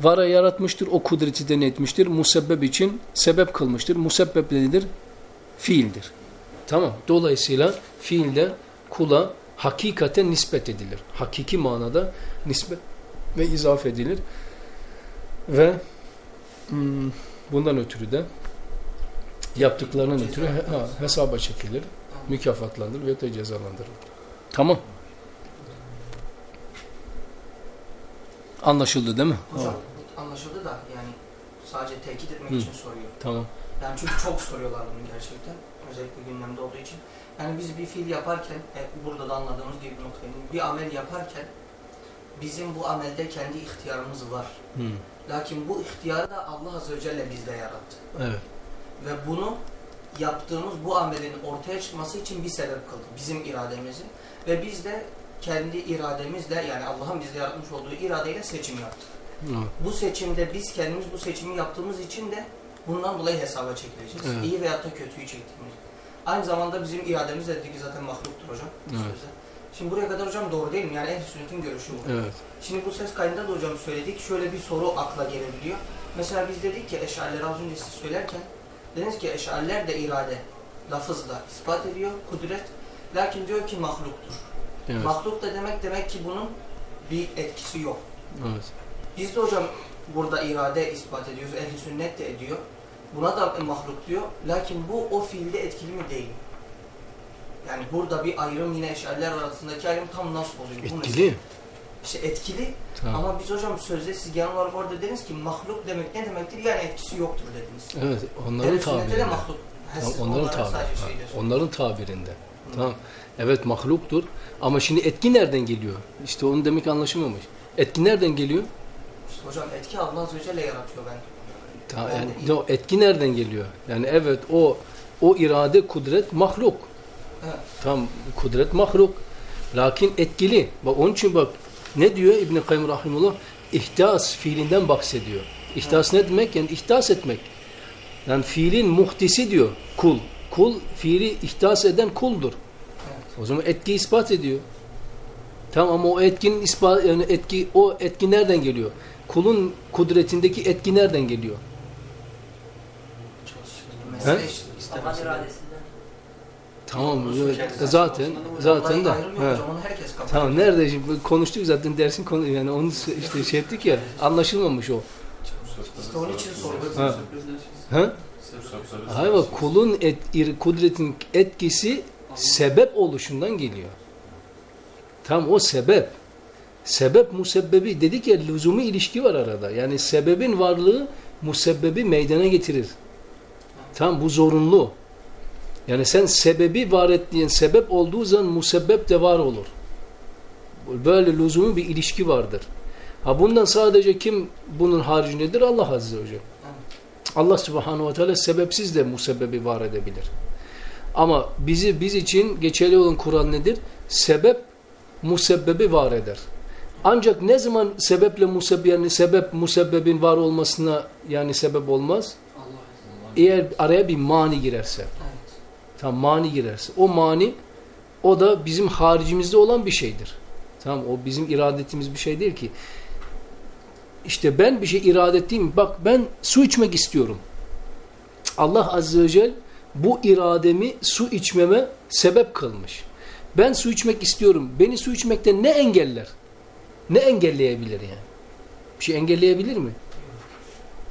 [SPEAKER 2] vara yaratmıştır. O kudreti denetmiştir. Musebbep için sebep kılmıştır. Musebbep nedir? Fiildir. Tamam. Dolayısıyla fiilde kula hakikaten nispet edilir. Hakiki manada nispet ve izaf edilir. Ve hmm, bundan ötürü de yaptıklarının ötürü ha, hesaba çekilir, mükafatlandırır ve de cezalandırılır. Tamam. Anlaşıldı değil mi?
[SPEAKER 3] Hocam anlaşıldı da yani sadece tekit etmek
[SPEAKER 2] Hı.
[SPEAKER 3] için soruyor.
[SPEAKER 2] Tamam.
[SPEAKER 3] Yani çünkü çok soruyorlar bunu gerçekten. Özellikle gündemde olduğu için. Yani biz bir fiil yaparken, e, burada da anladığımız gibi bir noktayı, bir amel yaparken bizim bu amelde kendi ihtiyarımız var.
[SPEAKER 2] Hı.
[SPEAKER 3] Lakin bu ihtiyarı da Allah Azze ve Celle bizde yarattı.
[SPEAKER 2] Evet.
[SPEAKER 3] Ve bunu yaptığımız bu amelin ortaya çıkması için bir sebep kıldı. Bizim irademizin. Ve biz de kendi irademizle yani Allah'ın bizde yaratmış olduğu iradeyle seçim yaptık.
[SPEAKER 2] Evet.
[SPEAKER 3] Bu seçimde biz kendimiz bu seçimi yaptığımız için de bundan dolayı hesaba çekileceğiz.
[SPEAKER 2] Evet.
[SPEAKER 3] İyi veyahut da kötüyü çektiğimiz. Aynı zamanda bizim irademiz de dedik zaten mahluktur hocam.
[SPEAKER 2] Evet.
[SPEAKER 3] sözde. Şimdi buraya kadar hocam doğru değil mi? Yani ehl sünnetin görüşü bu.
[SPEAKER 2] Evet.
[SPEAKER 3] Şimdi bu ses kaydında da hocam söyledik. Şöyle bir soru akla gelebiliyor. Mesela biz dedik ki eşarileri az önce siz söylerken dediniz ki eşariler de irade lafızla ispat ediyor, kudret. Lakin diyor ki mahluktur.
[SPEAKER 2] Evet.
[SPEAKER 3] Mahluk da demek demek ki bunun bir etkisi yok.
[SPEAKER 2] Evet.
[SPEAKER 3] Biz de hocam burada irade ispat ediyoruz. Ehl-i sünnet de ediyor. Buna da mahluk diyor. Lakin bu o fiilde etkili mi değil? Yani burada bir ayrım yine eşariler arasındaki ayrım tam nasıl oluyor? Bu
[SPEAKER 2] Etkili.
[SPEAKER 3] İşte etkili
[SPEAKER 2] Tamam.
[SPEAKER 3] ama biz hocam sözde siz genel olarak orada dediniz ki mahluk demek ne demektir? Yani etkisi yoktur dediniz.
[SPEAKER 2] Evet. Onların
[SPEAKER 3] Ehl-i sünnette de
[SPEAKER 2] tabirinde.
[SPEAKER 3] mahluk.
[SPEAKER 2] Tamam, onların
[SPEAKER 3] olarak
[SPEAKER 2] tabiri. Ha. Onların tabirinde. Tamam. Evet mahluktur. Ama şimdi etki nereden geliyor? İşte onu demek anlaşılmamış. Etki nereden geliyor?
[SPEAKER 3] İşte hocam etki Allah Azze ve Celle yaratıyor ben.
[SPEAKER 2] Ta,
[SPEAKER 3] Ben
[SPEAKER 2] yani,
[SPEAKER 3] de-
[SPEAKER 2] o etki nereden geliyor? Yani evet o o irade kudret mahluk.
[SPEAKER 3] Evet.
[SPEAKER 2] Tam kudret mahluk. Lakin etkili. Bak onun için bak ne diyor İbn Kayyim rahimullah? İhtas fiilinden bahsediyor. İhtas ne demek? Yani ihtas etmek. Yani fiilin muhtisi diyor kul. Kul fiili ihtas eden kuldur. O zaman etki ispat ediyor. Tamam ama o etkinin ispat yani etki o etki nereden geliyor? Kulun kudretindeki etki nereden geliyor?
[SPEAKER 3] Mesele
[SPEAKER 2] He?
[SPEAKER 5] iradesinden.
[SPEAKER 2] Tamam evet,
[SPEAKER 3] söyleyeceğiz.
[SPEAKER 2] zaten zaten
[SPEAKER 3] herkes kabul
[SPEAKER 2] Tamam nerede şimdi konuştuk zaten dersin konu yani onu işte şey ettik ya anlaşılmamış o.
[SPEAKER 3] İşte onun için soruyoruz.
[SPEAKER 2] Ha. Ha? Hayır bak kulun et, ir- kudretin etkisi sebep oluşundan geliyor. Tam o sebep. Sebep musebbebi dedik ya lüzumu ilişki var arada. Yani sebebin varlığı musebbebi meydana getirir. Tam bu zorunlu. Yani sen sebebi var ettiğin sebep olduğu zaman musebbep de var olur. Böyle lüzumu bir ilişki vardır. Ha bundan sadece kim bunun haricindedir? Allah Azze ve Celle. Allah Subhanahu ve Teala sebepsiz de musebbebi var edebilir. Ama bizi biz için geçerli olan kural nedir? Sebep musebbebi var eder. Ancak ne zaman sebeple musebbe yani sebep musebbebin var olmasına yani sebep olmaz? Eğer araya bir mani girerse.
[SPEAKER 3] Evet.
[SPEAKER 2] Tam mani girerse. O mani o da bizim haricimizde olan bir şeydir. Tamam o bizim iradetimiz bir şey değil ki. İşte ben bir şey irade ettiğim bak ben su içmek istiyorum. Allah Azze ve Celle bu irademi su içmeme sebep kılmış. Ben su içmek istiyorum. Beni su içmekten ne engeller? Ne engelleyebilir yani? Bir şey engelleyebilir mi?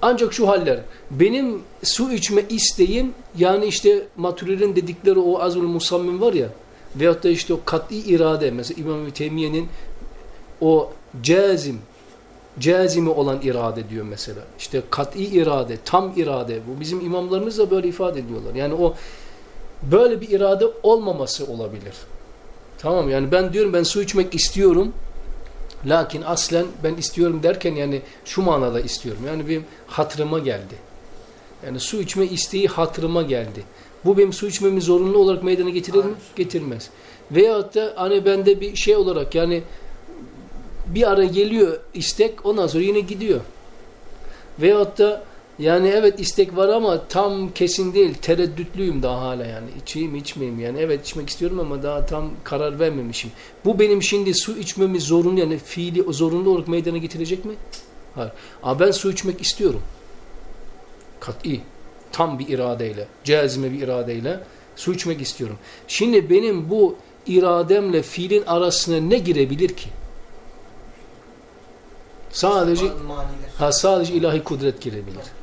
[SPEAKER 2] Ancak şu haller. Benim su içme isteğim yani işte Maturidi'nin dedikleri o azul musammim var ya Veyahut da işte o kat'i irade mesela İmam Ebu Teymiye'nin o cazim cazimi olan irade diyor mesela. İşte kat'i irade, tam irade. Bu bizim imamlarımız da böyle ifade ediyorlar. Yani o böyle bir irade olmaması olabilir. Tamam yani ben diyorum ben su içmek istiyorum. Lakin aslen ben istiyorum derken yani şu manada istiyorum. Yani benim hatırıma geldi. Yani su içme isteği hatırıma geldi. Bu benim su içmemi zorunlu olarak meydana getirir mi? Getirmez. Veyahut da hani bende bir şey olarak yani bir ara geliyor istek ondan sonra yine gidiyor. Veyahut da yani evet istek var ama tam kesin değil. Tereddütlüyüm daha hala yani. İçeyim içmeyeyim yani. Evet içmek istiyorum ama daha tam karar vermemişim. Bu benim şimdi su içmemi zorunlu yani fiili zorunlu olarak meydana getirecek mi? Hayır. Ama ben su içmek istiyorum. Kat'i. Tam bir iradeyle. Cazime bir iradeyle su içmek istiyorum. Şimdi benim bu irademle fiilin arasına ne girebilir ki? Sadece. Ha sadece ilahi kudret girebilir.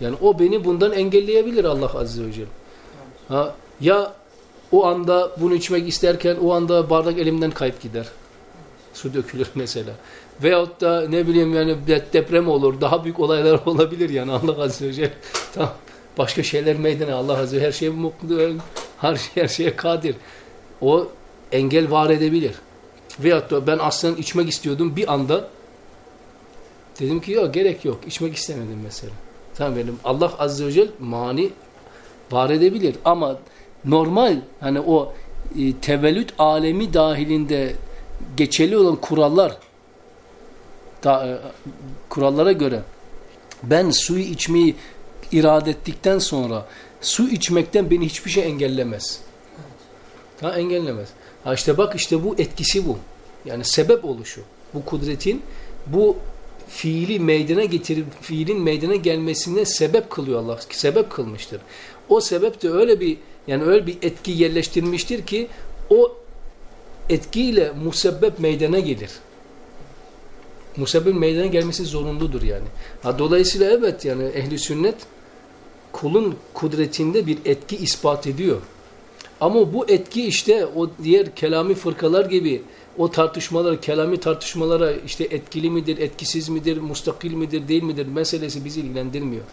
[SPEAKER 2] Yani o beni bundan engelleyebilir Allah Azze ve Celle. Ha, ya o anda bunu içmek isterken o anda bardak elimden kayıp gider. Su dökülür mesela. Veyahut da ne bileyim yani de- deprem olur. Daha büyük olaylar olabilir yani Allah Azze ve Celle. Tamam. Başka şeyler meydana Allah Azze ve her şeye mutlu, her, şey- her şeye kadir. O engel var edebilir. Veyahut da ben aslında içmek istiyordum bir anda Dedim ki yok gerek yok. İçmek istemedim mesela. Tamam benim Allah Azze ve Celle mani var edebilir ama normal hani o e, tevellüt alemi dahilinde geçerli olan kurallar da, e, kurallara göre ben suyu içmeyi irade ettikten sonra su içmekten beni hiçbir şey engellemez. Ha, engellemez. Ha işte bak işte bu etkisi bu. Yani sebep oluşu. Bu kudretin bu fiili meydana getirip fiilin meydana gelmesine sebep kılıyor Allah. Sebep kılmıştır. O sebep de öyle bir yani öyle bir etki yerleştirmiştir ki o etkiyle musebbep meydana gelir. Musebbebin meydana gelmesi zorunludur yani. Ha, dolayısıyla evet yani ehli sünnet kulun kudretinde bir etki ispat ediyor. Ama bu etki işte o diğer kelami fırkalar gibi o tartışmalar, kelami tartışmalara işte etkili midir, etkisiz midir, mustakil midir, değil midir meselesi bizi ilgilendirmiyor.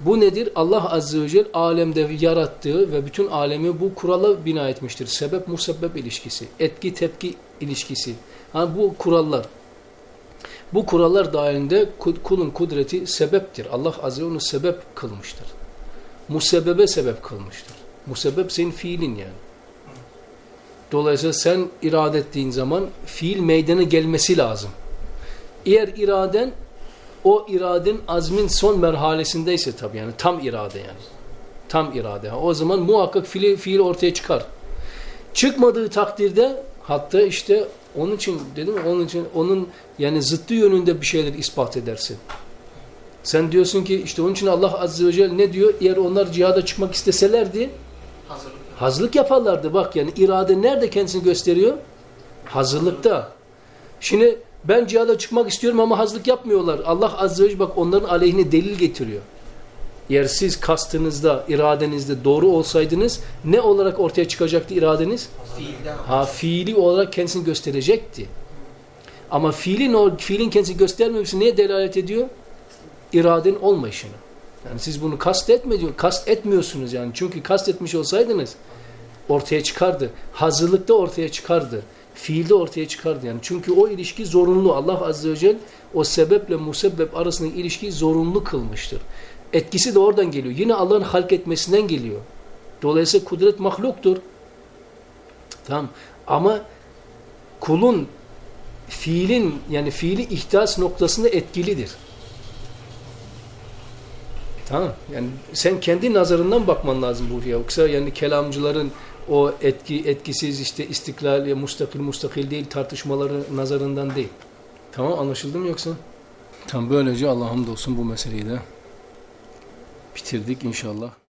[SPEAKER 2] Bu nedir? Allah Azze ve Celle alemde yarattığı ve bütün alemi bu kurala bina etmiştir. Sebep musebbep ilişkisi, etki tepki ilişkisi. Ha, bu kurallar. Bu kurallar dahilinde kulun kudreti sebeptir. Allah Azze onu sebep kılmıştır. Musebbebe sebep kılmıştır. Musebbep senin fiilin yani. Dolayısıyla sen irade ettiğin zaman fiil meydana gelmesi lazım. Eğer iraden o iraden azmin son merhalesindeyse tabii yani tam irade yani. Tam irade. O zaman muhakkak fiil, fiil ortaya çıkar. Çıkmadığı takdirde hatta işte onun için dedim onun için onun yani zıttı yönünde bir şeyler ispat edersin. Sen diyorsun ki işte onun için Allah Azze ve Celle ne diyor? Eğer onlar cihada çıkmak isteselerdi
[SPEAKER 3] Hazırlık.
[SPEAKER 2] Hazırlık yaparlardı bak yani irade nerede kendisini gösteriyor? Hazırlıkta. Şimdi ben cihada çıkmak istiyorum ama hazırlık yapmıyorlar. Allah Azze ve Celle bak onların aleyhine delil getiriyor. Eğer siz kastınızda, iradenizde doğru olsaydınız ne olarak ortaya çıkacaktı iradeniz?
[SPEAKER 3] Fiilden.
[SPEAKER 2] Ha fiili olarak kendisini gösterecekti. Ama fiilin o fiilin kendisini göstermemesi neye delalet ediyor? İradenin olmayışını. Yani siz bunu kast etmiyor, kast etmiyorsunuz yani. Çünkü kast etmiş olsaydınız ortaya çıkardı. Hazırlıkta ortaya çıkardı. Fiilde ortaya çıkardı yani. Çünkü o ilişki zorunlu. Allah Azze ve Celle o sebeple musebbep arasındaki ilişkiyi zorunlu kılmıştır. Etkisi de oradan geliyor. Yine Allah'ın halk etmesinden geliyor. Dolayısıyla kudret mahluktur. Tamam. Ama kulun fiilin yani fiili ihtiyaç noktasında etkilidir. Tamam. Yani sen kendi nazarından bakman lazım bu yoksa yani kelamcıların o etki etkisiz işte istiklal ya mustakil mustakil değil tartışmaları nazarından değil. Tamam anlaşıldı mı yoksa? Tam böylece Allah hamdolsun bu meseleyi de bitirdik inşallah.